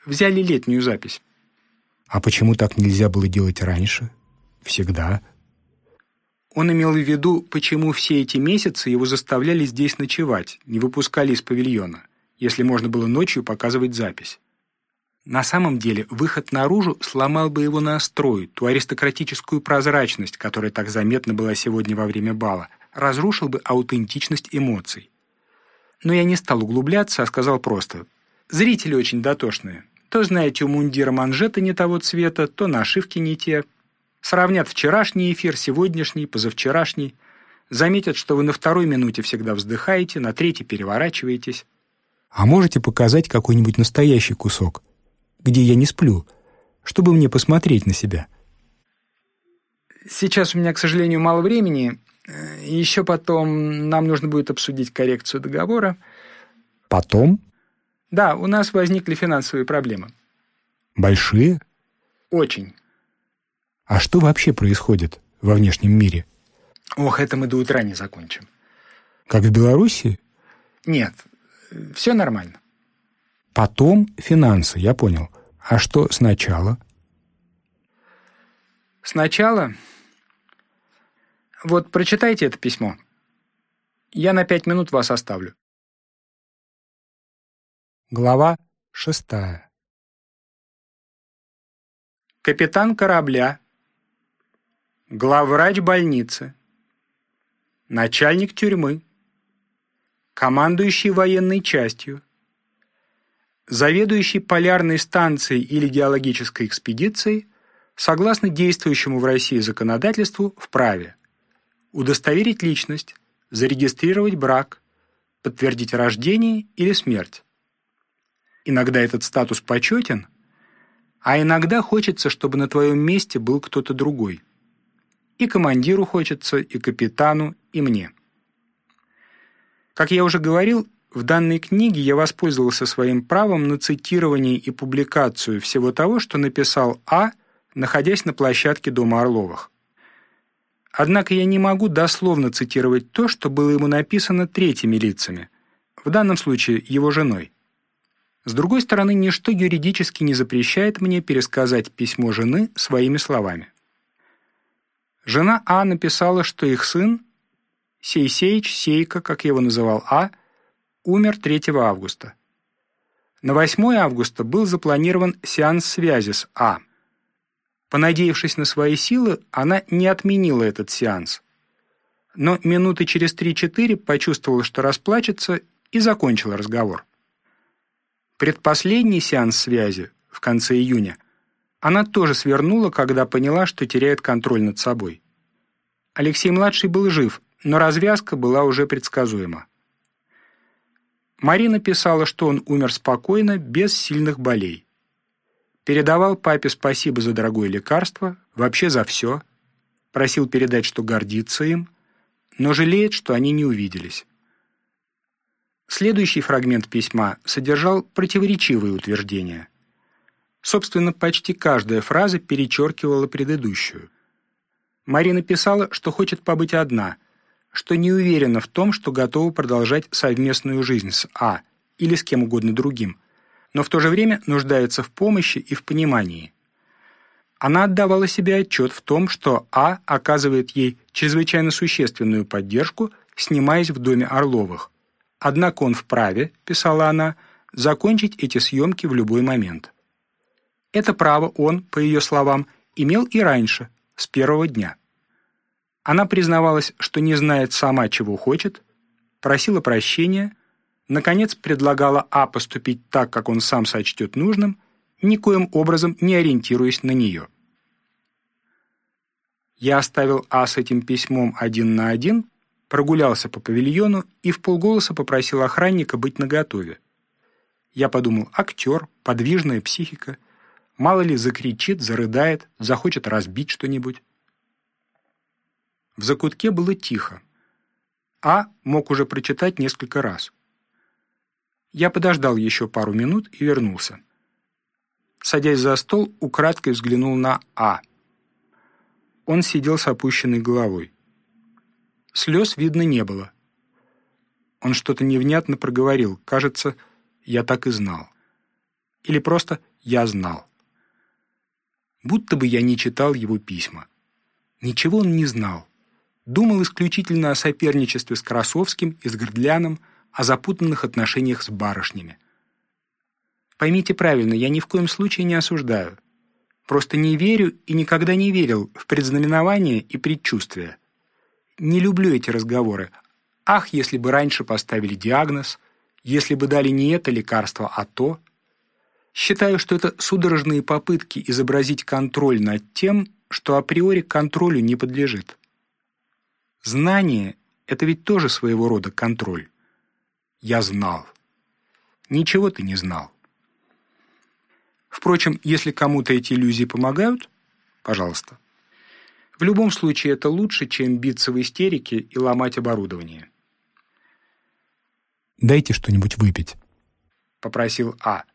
Взяли летнюю запись. А почему так нельзя было делать раньше? Всегда. Он имел в виду, почему все эти месяцы его заставляли здесь ночевать, не выпускали из павильона, если можно было ночью показывать запись. На самом деле, выход наружу сломал бы его настрой, ту аристократическую прозрачность, которая так заметна была сегодня во время бала, разрушил бы аутентичность эмоций. Но я не стал углубляться, а сказал просто «Зрители очень дотошные. То, знаете, у мундира манжеты не того цвета, то нашивки не те. Сравнят вчерашний эфир, сегодняшний, позавчерашний. Заметят, что вы на второй минуте всегда вздыхаете, на третьей переворачиваетесь. А можете показать какой-нибудь настоящий кусок, где я не сплю, чтобы мне посмотреть на себя? Сейчас у меня, к сожалению, мало времени. Еще потом нам нужно будет обсудить коррекцию договора. Потом? Да, у нас возникли финансовые проблемы. Большие? Очень. А что вообще происходит во внешнем мире? Ох, это мы до утра не закончим. Как в Беларуси? Нет, все нормально. Потом финансы, я понял. А что сначала? Сначала... Вот прочитайте это письмо. Я на пять минут вас оставлю. Глава шестая. Капитан корабля, главврач больницы, начальник тюрьмы, командующий военной частью, заведующий полярной станцией или геологической экспедицией, согласно действующему в России законодательству, вправе удостоверить личность, зарегистрировать брак, подтвердить рождение или смерть. Иногда этот статус почетен, а иногда хочется, чтобы на твоем месте был кто-то другой. И командиру хочется, и капитану, и мне. Как я уже говорил, в данной книге я воспользовался своим правом на цитирование и публикацию всего того, что написал А, находясь на площадке Дома Орловых. Однако я не могу дословно цитировать то, что было ему написано третьими лицами, в данном случае его женой. С другой стороны, ничто юридически не запрещает мне пересказать письмо жены своими словами. Жена А написала, что их сын, Сейсеич Сейка, как его называл А, умер 3 августа. На 8 августа был запланирован сеанс связи с А. Понадеявшись на свои силы, она не отменила этот сеанс. Но минуты через 3-4 почувствовала, что расплачется, и закончила разговор. Предпоследний сеанс связи, в конце июня, она тоже свернула, когда поняла, что теряет контроль над собой. Алексей-младший был жив, но развязка была уже предсказуема. Марина писала, что он умер спокойно, без сильных болей. Передавал папе спасибо за дорогое лекарство, вообще за все. Просил передать, что гордится им, но жалеет, что они не увиделись. Следующий фрагмент письма содержал противоречивые утверждения. Собственно, почти каждая фраза перечеркивала предыдущую. Марина писала, что хочет побыть одна, что не уверена в том, что готова продолжать совместную жизнь с А или с кем угодно другим, но в то же время нуждается в помощи и в понимании. Она отдавала себе отчет в том, что А оказывает ей чрезвычайно существенную поддержку, снимаясь в доме Орловых, Однако он вправе, писала она, закончить эти съемки в любой момент. Это право он, по ее словам, имел и раньше, с первого дня. Она признавалась, что не знает сама, чего хочет, просила прощения, наконец предлагала А поступить так, как он сам сочтет нужным, никоим образом не ориентируясь на нее. Я оставил А с этим письмом один на один, прогулялся по павильону и в полголоса попросил охранника быть наготове. Я подумал, актер, подвижная психика, мало ли закричит, зарыдает, захочет разбить что-нибудь. В закутке было тихо. А мог уже прочитать несколько раз. Я подождал еще пару минут и вернулся. Садясь за стол, украдкой взглянул на А. Он сидел с опущенной головой. Слез видно не было. Он что-то невнятно проговорил. Кажется, я так и знал. Или просто я знал. Будто бы я не читал его письма. Ничего он не знал. Думал исключительно о соперничестве с Красовским и с Гордляном, о запутанных отношениях с барышнями. Поймите правильно, я ни в коем случае не осуждаю. Просто не верю и никогда не верил в предзнаменование и предчувствие. Не люблю эти разговоры. Ах, если бы раньше поставили диагноз, если бы дали не это лекарство, а то. Считаю, что это судорожные попытки изобразить контроль над тем, что априори контролю не подлежит. Знание Это ведь тоже своего рода контроль. Я знал. Ничего ты не знал. Впрочем, если кому-то эти иллюзии помогают, пожалуйста. В любом случае это лучше, чем биться в истерике и ломать оборудование. «Дайте что-нибудь выпить», — попросил А.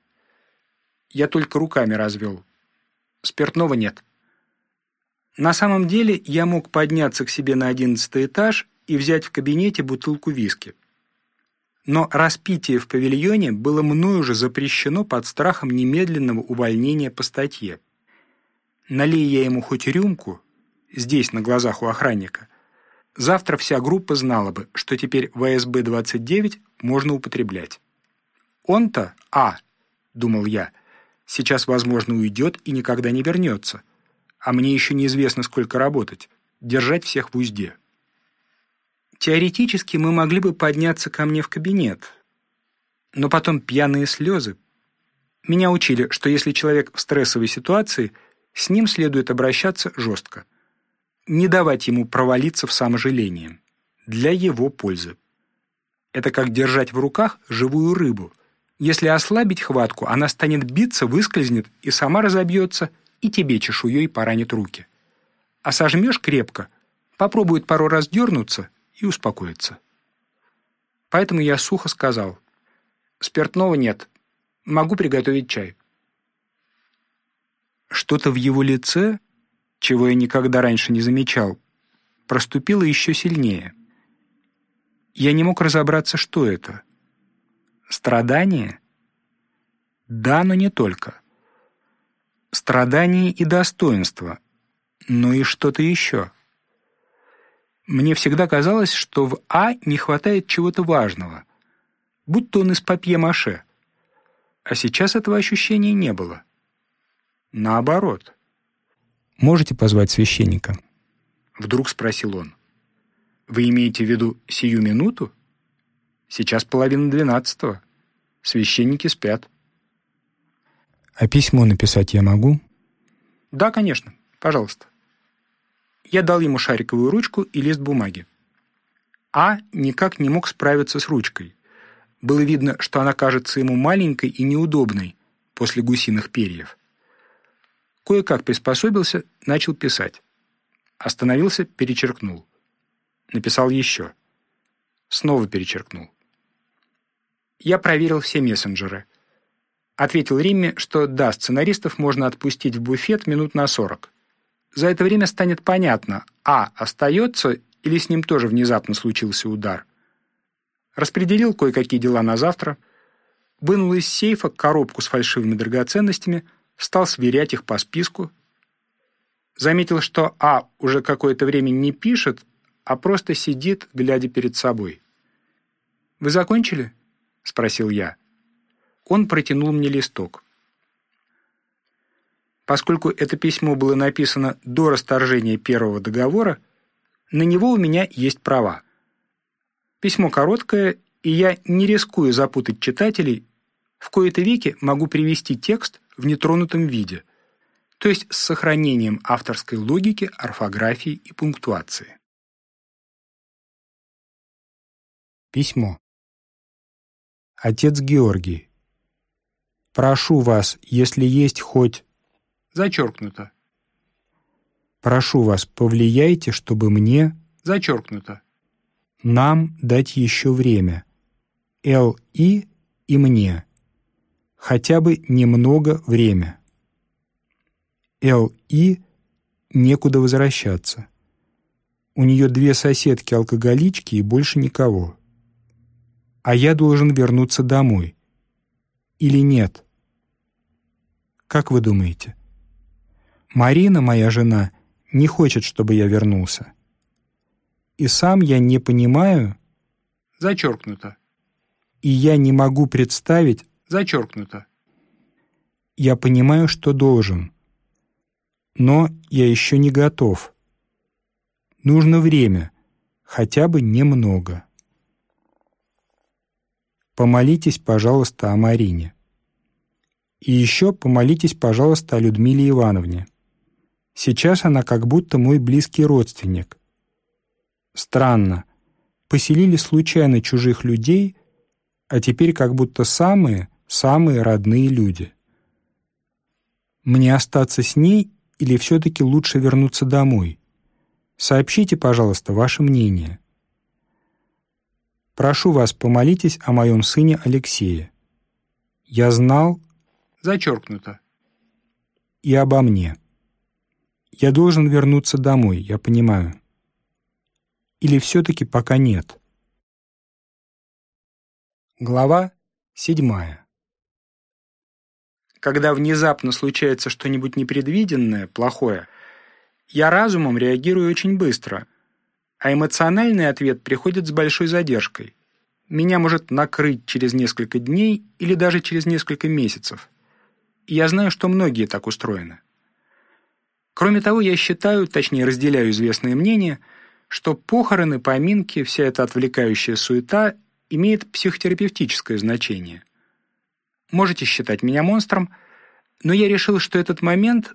Я только руками развел. Спиртного нет. На самом деле я мог подняться к себе на одиннадцатый этаж и взять в кабинете бутылку виски. Но распитие в павильоне было мною уже запрещено под страхом немедленного увольнения по статье. Налей я ему хоть рюмку, здесь, на глазах у охранника, завтра вся группа знала бы, что теперь ВСБ-29 можно употреблять. Он-то, а, думал я, сейчас, возможно, уйдет и никогда не вернется – а мне еще неизвестно, сколько работать, держать всех в узде. Теоретически мы могли бы подняться ко мне в кабинет, но потом пьяные слезы. Меня учили, что если человек в стрессовой ситуации, с ним следует обращаться жестко. Не давать ему провалиться в саможаление. Для его пользы. Это как держать в руках живую рыбу. Если ослабить хватку, она станет биться, выскользнет и сама разобьется – и тебе чешуей поранит руки. А сожмешь крепко, попробует пару раз дернуться и успокоится. Поэтому я сухо сказал, «Спиртного нет, могу приготовить чай». Что-то в его лице, чего я никогда раньше не замечал, проступило еще сильнее. Я не мог разобраться, что это. Страдание? Да, но не только страдание и достоинство, но и что-то еще. Мне всегда казалось, что в А не хватает чего-то важного, будто он из папье-маше. А сейчас этого ощущения не было. Наоборот. «Можете позвать священника?» Вдруг спросил он. «Вы имеете в виду сию минуту? Сейчас половина двенадцатого. Священники спят». А письмо написать я могу? Да, конечно. Пожалуйста. Я дал ему шариковую ручку и лист бумаги. А никак не мог справиться с ручкой. Было видно, что она кажется ему маленькой и неудобной после гусиных перьев. Кое-как приспособился, начал писать. Остановился, перечеркнул. Написал еще. Снова перечеркнул. Я проверил все мессенджеры — Ответил Римме, что да, сценаристов можно отпустить в буфет минут на сорок. За это время станет понятно, а, остается или с ним тоже внезапно случился удар. Распределил кое-какие дела на завтра, вынул из сейфа коробку с фальшивыми драгоценностями, стал сверять их по списку. Заметил, что А уже какое-то время не пишет, а просто сидит, глядя перед собой. «Вы закончили?» — спросил я. Он протянул мне листок. Поскольку это письмо было написано до расторжения первого договора, на него у меня есть права. Письмо короткое, и я, не рискую запутать читателей, в кои-то веки могу привести текст в нетронутом виде, то есть с сохранением авторской логики, орфографии и пунктуации. Письмо. Отец Георгий. Прошу вас, если есть хоть... Зачеркнуто. Прошу вас, повлияйте, чтобы мне... Зачеркнуто. Нам дать еще время. Л. И. и мне. Хотя бы немного время. Л. И. некуда возвращаться. У нее две соседки-алкоголички и больше никого. А я должен вернуться домой. Или нет? Как вы думаете? Марина, моя жена, не хочет, чтобы я вернулся. И сам я не понимаю... Зачеркнуто. И я не могу представить... Зачеркнуто. Я понимаю, что должен. Но я еще не готов. Нужно время, хотя бы немного. Помолитесь, пожалуйста, о Марине. И еще помолитесь, пожалуйста, о Людмиле Ивановне. Сейчас она как будто мой близкий родственник. Странно. поселили случайно чужих людей, а теперь как будто самые, самые родные люди. Мне остаться с ней или все-таки лучше вернуться домой? Сообщите, пожалуйста, ваше мнение. Прошу вас, помолитесь о моем сыне Алексее. Я знал, зачеркнуто, и обо мне. Я должен вернуться домой, я понимаю. Или все-таки пока нет? Глава седьмая. Когда внезапно случается что-нибудь непредвиденное, плохое, я разумом реагирую очень быстро, а эмоциональный ответ приходит с большой задержкой. Меня может накрыть через несколько дней или даже через несколько месяцев. И я знаю, что многие так устроены. Кроме того, я считаю, точнее разделяю известные мнения, что похороны, поминки, вся эта отвлекающая суета имеет психотерапевтическое значение. Можете считать меня монстром, но я решил, что этот момент,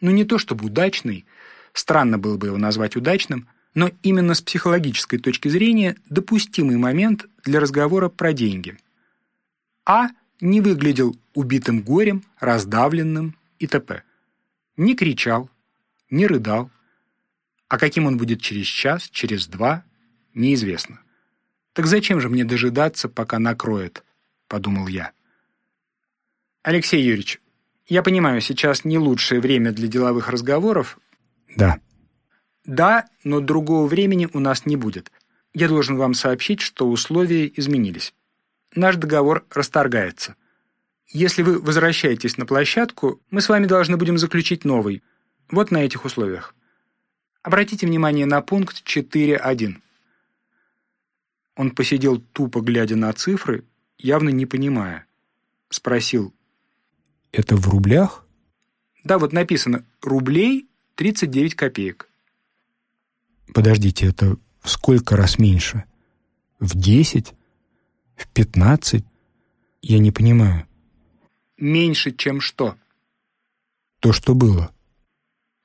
ну не то чтобы удачный, странно было бы его назвать удачным, но именно с психологической точки зрения допустимый момент для разговора про деньги. А не выглядел убитым горем, раздавленным и т.п. Не кричал, не рыдал. А каким он будет через час, через два, неизвестно. Так зачем же мне дожидаться, пока накроет, подумал я. Алексей Юрьевич, я понимаю, сейчас не лучшее время для деловых разговоров. Да. Да, но другого времени у нас не будет. Я должен вам сообщить, что условия изменились. Наш договор расторгается. Если вы возвращаетесь на площадку, мы с вами должны будем заключить новый – вот на этих условиях. Обратите внимание на пункт 4.1. Он посидел тупо, глядя на цифры, явно не понимая. Спросил. «Это в рублях?» Да, вот написано «рублей 39 копеек». Подождите, это в сколько раз меньше? В 10? В 15? Я не понимаю. Меньше, чем что? То, что было.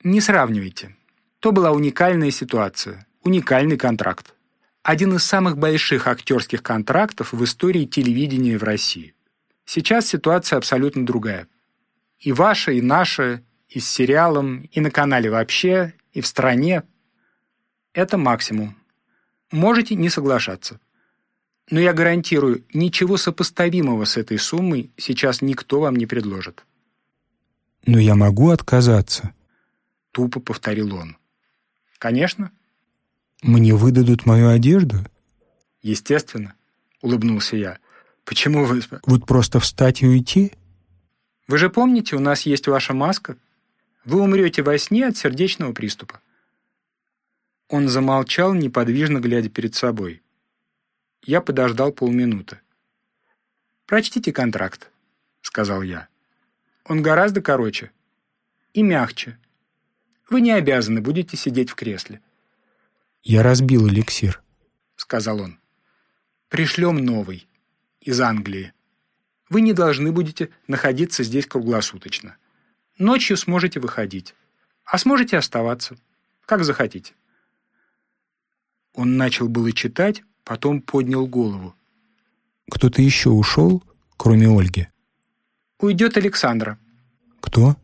Не сравнивайте. То была уникальная ситуация, уникальный контракт. Один из самых больших актерских контрактов в истории телевидения в России. Сейчас ситуация абсолютно другая. И ваша, и наша, и с сериалом, и на канале вообще, и в стране. Это максимум. Можете не соглашаться. Но я гарантирую, ничего сопоставимого с этой суммой сейчас никто вам не предложит. Но я могу отказаться тупо повторил он. «Конечно». «Мне выдадут мою одежду?» «Естественно», — улыбнулся я. «Почему вы...» «Вот просто встать и уйти?» «Вы же помните, у нас есть ваша маска? Вы умрете во сне от сердечного приступа». Он замолчал, неподвижно глядя перед собой. Я подождал полминуты. «Прочтите контракт», — сказал я. «Он гораздо короче и мягче, вы не обязаны будете сидеть в кресле. «Я разбил эликсир», — сказал он. «Пришлем новый. Из Англии. Вы не должны будете находиться здесь круглосуточно. Ночью сможете выходить, а сможете оставаться, как захотите». Он начал было читать, потом поднял голову. «Кто-то еще ушел, кроме Ольги?» «Уйдет Александра». «Кто?»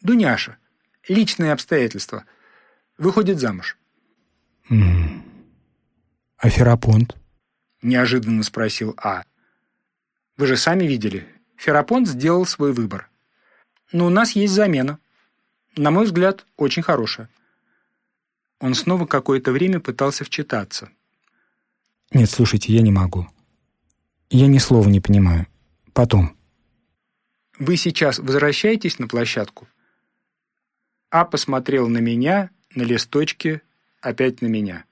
«Дуняша личные обстоятельства. Выходит замуж. А Ферапонт? Неожиданно спросил А. Вы же сами видели. Ферапонт сделал свой выбор. Но у нас есть замена. На мой взгляд, очень хорошая. Он снова какое-то время пытался вчитаться. Нет, слушайте, я не могу. Я ни слова не понимаю. Потом. Вы сейчас возвращаетесь на площадку? А посмотрел на меня, на листочке, опять на меня.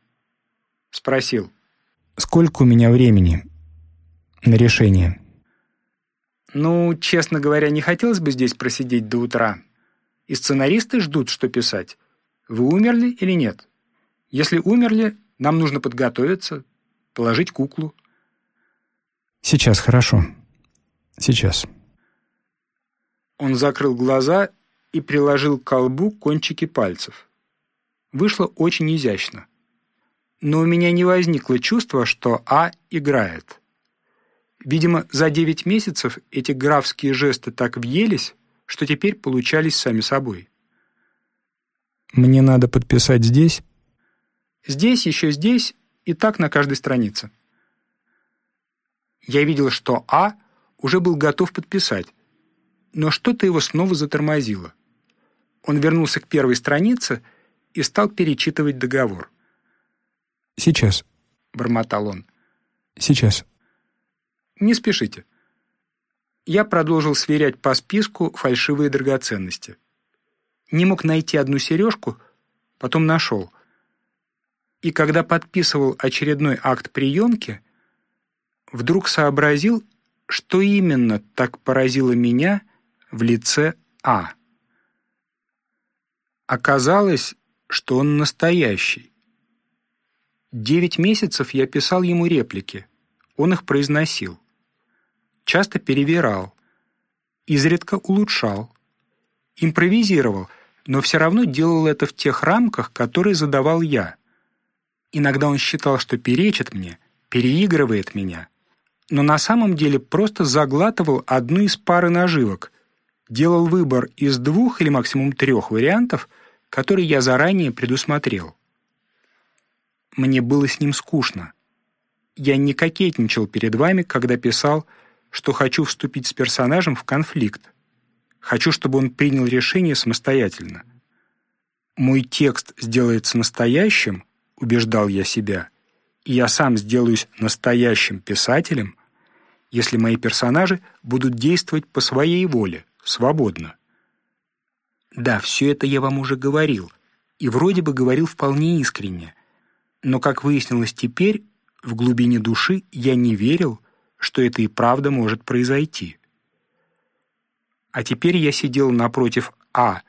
Спросил. «Сколько у меня времени на решение?» «Ну, честно говоря, не хотелось бы здесь просидеть до утра. И сценаристы ждут, что писать. Вы умерли или нет? Если умерли, нам нужно подготовиться, положить куклу». «Сейчас, хорошо. Сейчас». Он закрыл глаза и приложил к колбу кончики пальцев. Вышло очень изящно. но у меня не возникло чувства, что А играет. Видимо, за девять месяцев эти графские жесты так въелись, что теперь получались сами собой. «Мне надо подписать здесь?» «Здесь, еще здесь и так на каждой странице». Я видел, что А уже был готов подписать, но что-то его снова затормозило. Он вернулся к первой странице и стал перечитывать договор. «Сейчас», — бормотал он. «Сейчас». «Не спешите». Я продолжил сверять по списку фальшивые драгоценности. Не мог найти одну сережку, потом нашел. И когда подписывал очередной акт приемки, вдруг сообразил, что именно так поразило меня в лице А. Оказалось, что он настоящий. Девять месяцев я писал ему реплики. Он их произносил. Часто перевирал. Изредка улучшал. Импровизировал, но все равно делал это в тех рамках, которые задавал я. Иногда он считал, что перечит мне, переигрывает меня. Но на самом деле просто заглатывал одну из пары наживок, делал выбор из двух или максимум трех вариантов, которые я заранее предусмотрел. Мне было с ним скучно. Я не кокетничал перед вами, когда писал, что хочу вступить с персонажем в конфликт. Хочу, чтобы он принял решение самостоятельно. Мой текст сделается настоящим, убеждал я себя, и я сам сделаюсь настоящим писателем, если мои персонажи будут действовать по своей воле, свободно. Да, все это я вам уже говорил, и вроде бы говорил вполне искренне, но, как выяснилось теперь, в глубине души я не верил, что это и правда может произойти. А теперь я сидел напротив А,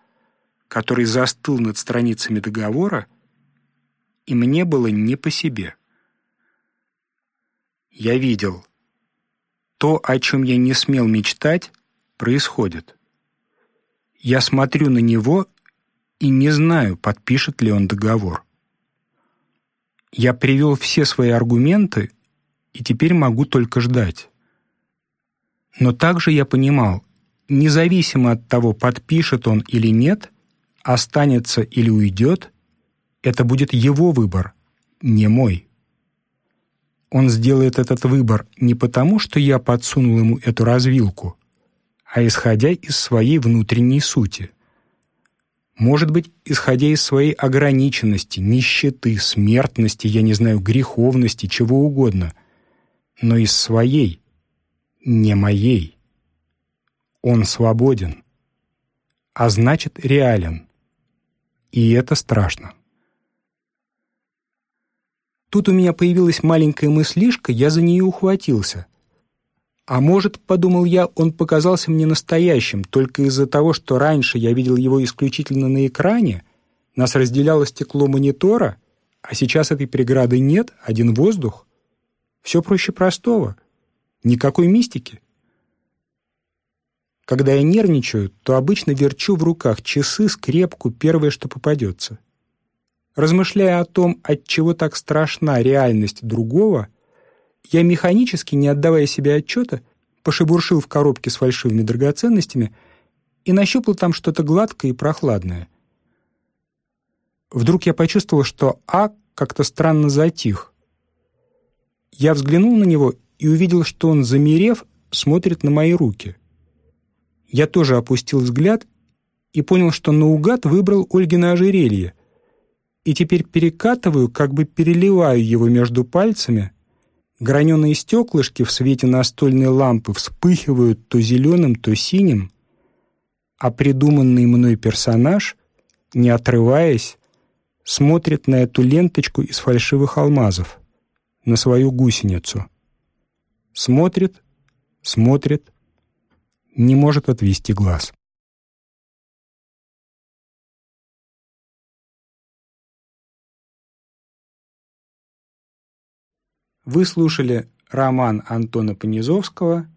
который застыл над страницами договора, и мне было не по себе. Я видел. То, о чем я не смел мечтать, происходит. Я смотрю на него и не знаю, подпишет ли он договор. Я привел все свои аргументы и теперь могу только ждать. Но также я понимал, независимо от того, подпишет он или нет, останется или уйдет, это будет его выбор, не мой. Он сделает этот выбор не потому, что я подсунул ему эту развилку, а исходя из своей внутренней сути — может быть, исходя из своей ограниченности, нищеты, смертности, я не знаю, греховности, чего угодно, но из своей, не моей. Он свободен, а значит реален. И это страшно. Тут у меня появилась маленькая мыслишка, я за нее ухватился. А может, подумал я, он показался мне настоящим только из-за того, что раньше я видел его исключительно на экране, нас разделяло стекло монитора, а сейчас этой преграды нет, один воздух. Все проще простого. Никакой мистики. Когда я нервничаю, то обычно верчу в руках часы, скрепку, первое, что попадется. Размышляя о том, от чего так страшна реальность другого — я механически, не отдавая себе отчета, пошебуршил в коробке с фальшивыми драгоценностями и нащупал там что-то гладкое и прохладное. Вдруг я почувствовал, что А как-то странно затих. Я взглянул на него и увидел, что он, замерев, смотрит на мои руки. Я тоже опустил взгляд и понял, что наугад выбрал Ольгина ожерелье, и теперь перекатываю, как бы переливаю его между пальцами — Граненые стеклышки в свете настольной лампы вспыхивают то зеленым, то синим, а придуманный мной персонаж, не отрываясь, смотрит на эту ленточку из фальшивых алмазов, на свою гусеницу. Смотрит, смотрит, не может отвести глаз. Вы слушали роман Антона Понизовского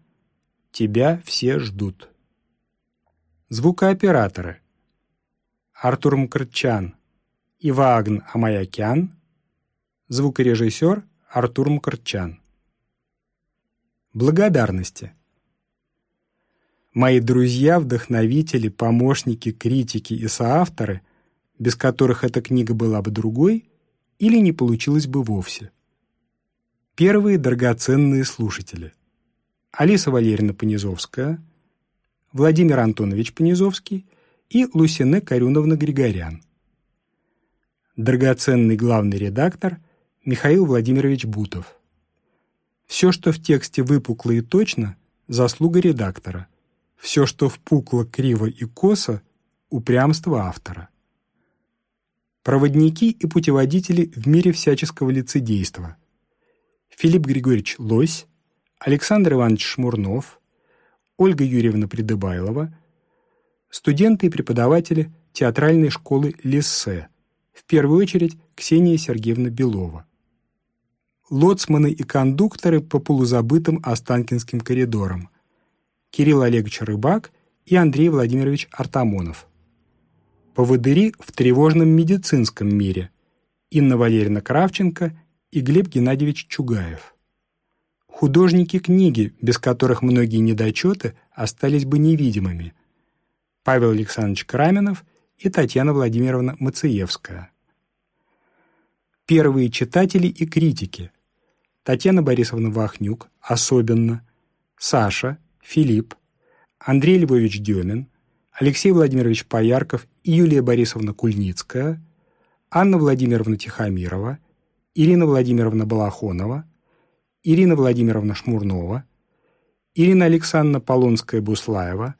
«Тебя все ждут». Звукооператоры Артур Мкрчан, Иваагн Амаякян, Звукорежиссер Артур Мкртчан. Благодарности. Мои друзья, вдохновители, помощники, критики и соавторы, без которых эта книга была бы другой или не получилась бы вовсе. Первые драгоценные слушатели. Алиса Валерьевна Понизовская, Владимир Антонович Понизовский и Лусине Карюновна Григорян. Драгоценный главный редактор Михаил Владимирович Бутов. Все, что в тексте выпукло и точно, заслуга редактора. Все, что впукло криво и косо, упрямство автора. Проводники и путеводители в мире всяческого лицедейства. Филипп Григорьевич Лось, Александр Иванович Шмурнов, Ольга Юрьевна Придыбайлова, студенты и преподаватели театральной школы Лиссе, в первую очередь Ксения Сергеевна Белова. Лоцманы и кондукторы по полузабытым Останкинским коридорам. Кирилл Олегович Рыбак и Андрей Владимирович Артамонов. Поводыри в тревожном медицинском мире. Инна Валерьевна Кравченко и Глеб Геннадьевич Чугаев. Художники книги, без которых многие недочеты остались бы невидимыми. Павел Александрович Краменов и Татьяна Владимировна Мациевская. Первые читатели и критики. Татьяна Борисовна Вахнюк, особенно, Саша, Филипп, Андрей Львович Демин, Алексей Владимирович Поярков и Юлия Борисовна Кульницкая, Анна Владимировна Тихомирова, Ирина Владимировна Балахонова, Ирина Владимировна Шмурнова, Ирина Александровна Полонская-Буслаева,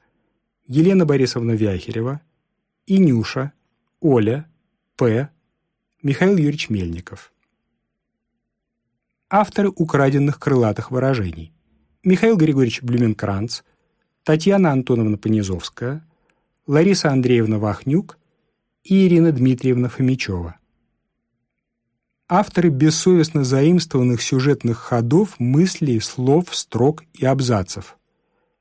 Елена Борисовна Вяхерева, Инюша, Оля, П., Михаил Юрьевич Мельников авторы украденных крылатых выражений. Михаил Григорьевич Блюменкранц, Татьяна Антоновна Понизовская, Лариса Андреевна Вахнюк и Ирина Дмитриевна Фомичева. Авторы бессовестно заимствованных сюжетных ходов, мыслей, слов, строк и абзацев.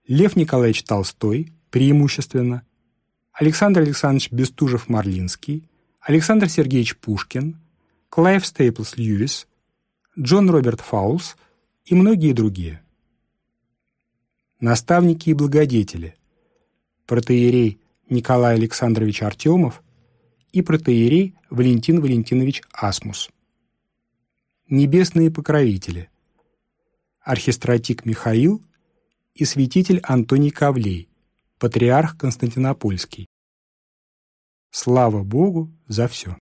Лев Николаевич Толстой, преимущественно, Александр Александрович Бестужев-Марлинский, Александр Сергеевич Пушкин, Клайв Стейплс Льюис – Джон Роберт Фаулс и многие другие. Наставники и благодетели, протоиерей Николай Александрович Артемов и протоиерей Валентин Валентинович Асмус. Небесные покровители, архистратик Михаил и святитель Антоний Кавлей, патриарх Константинопольский. Слава Богу за все!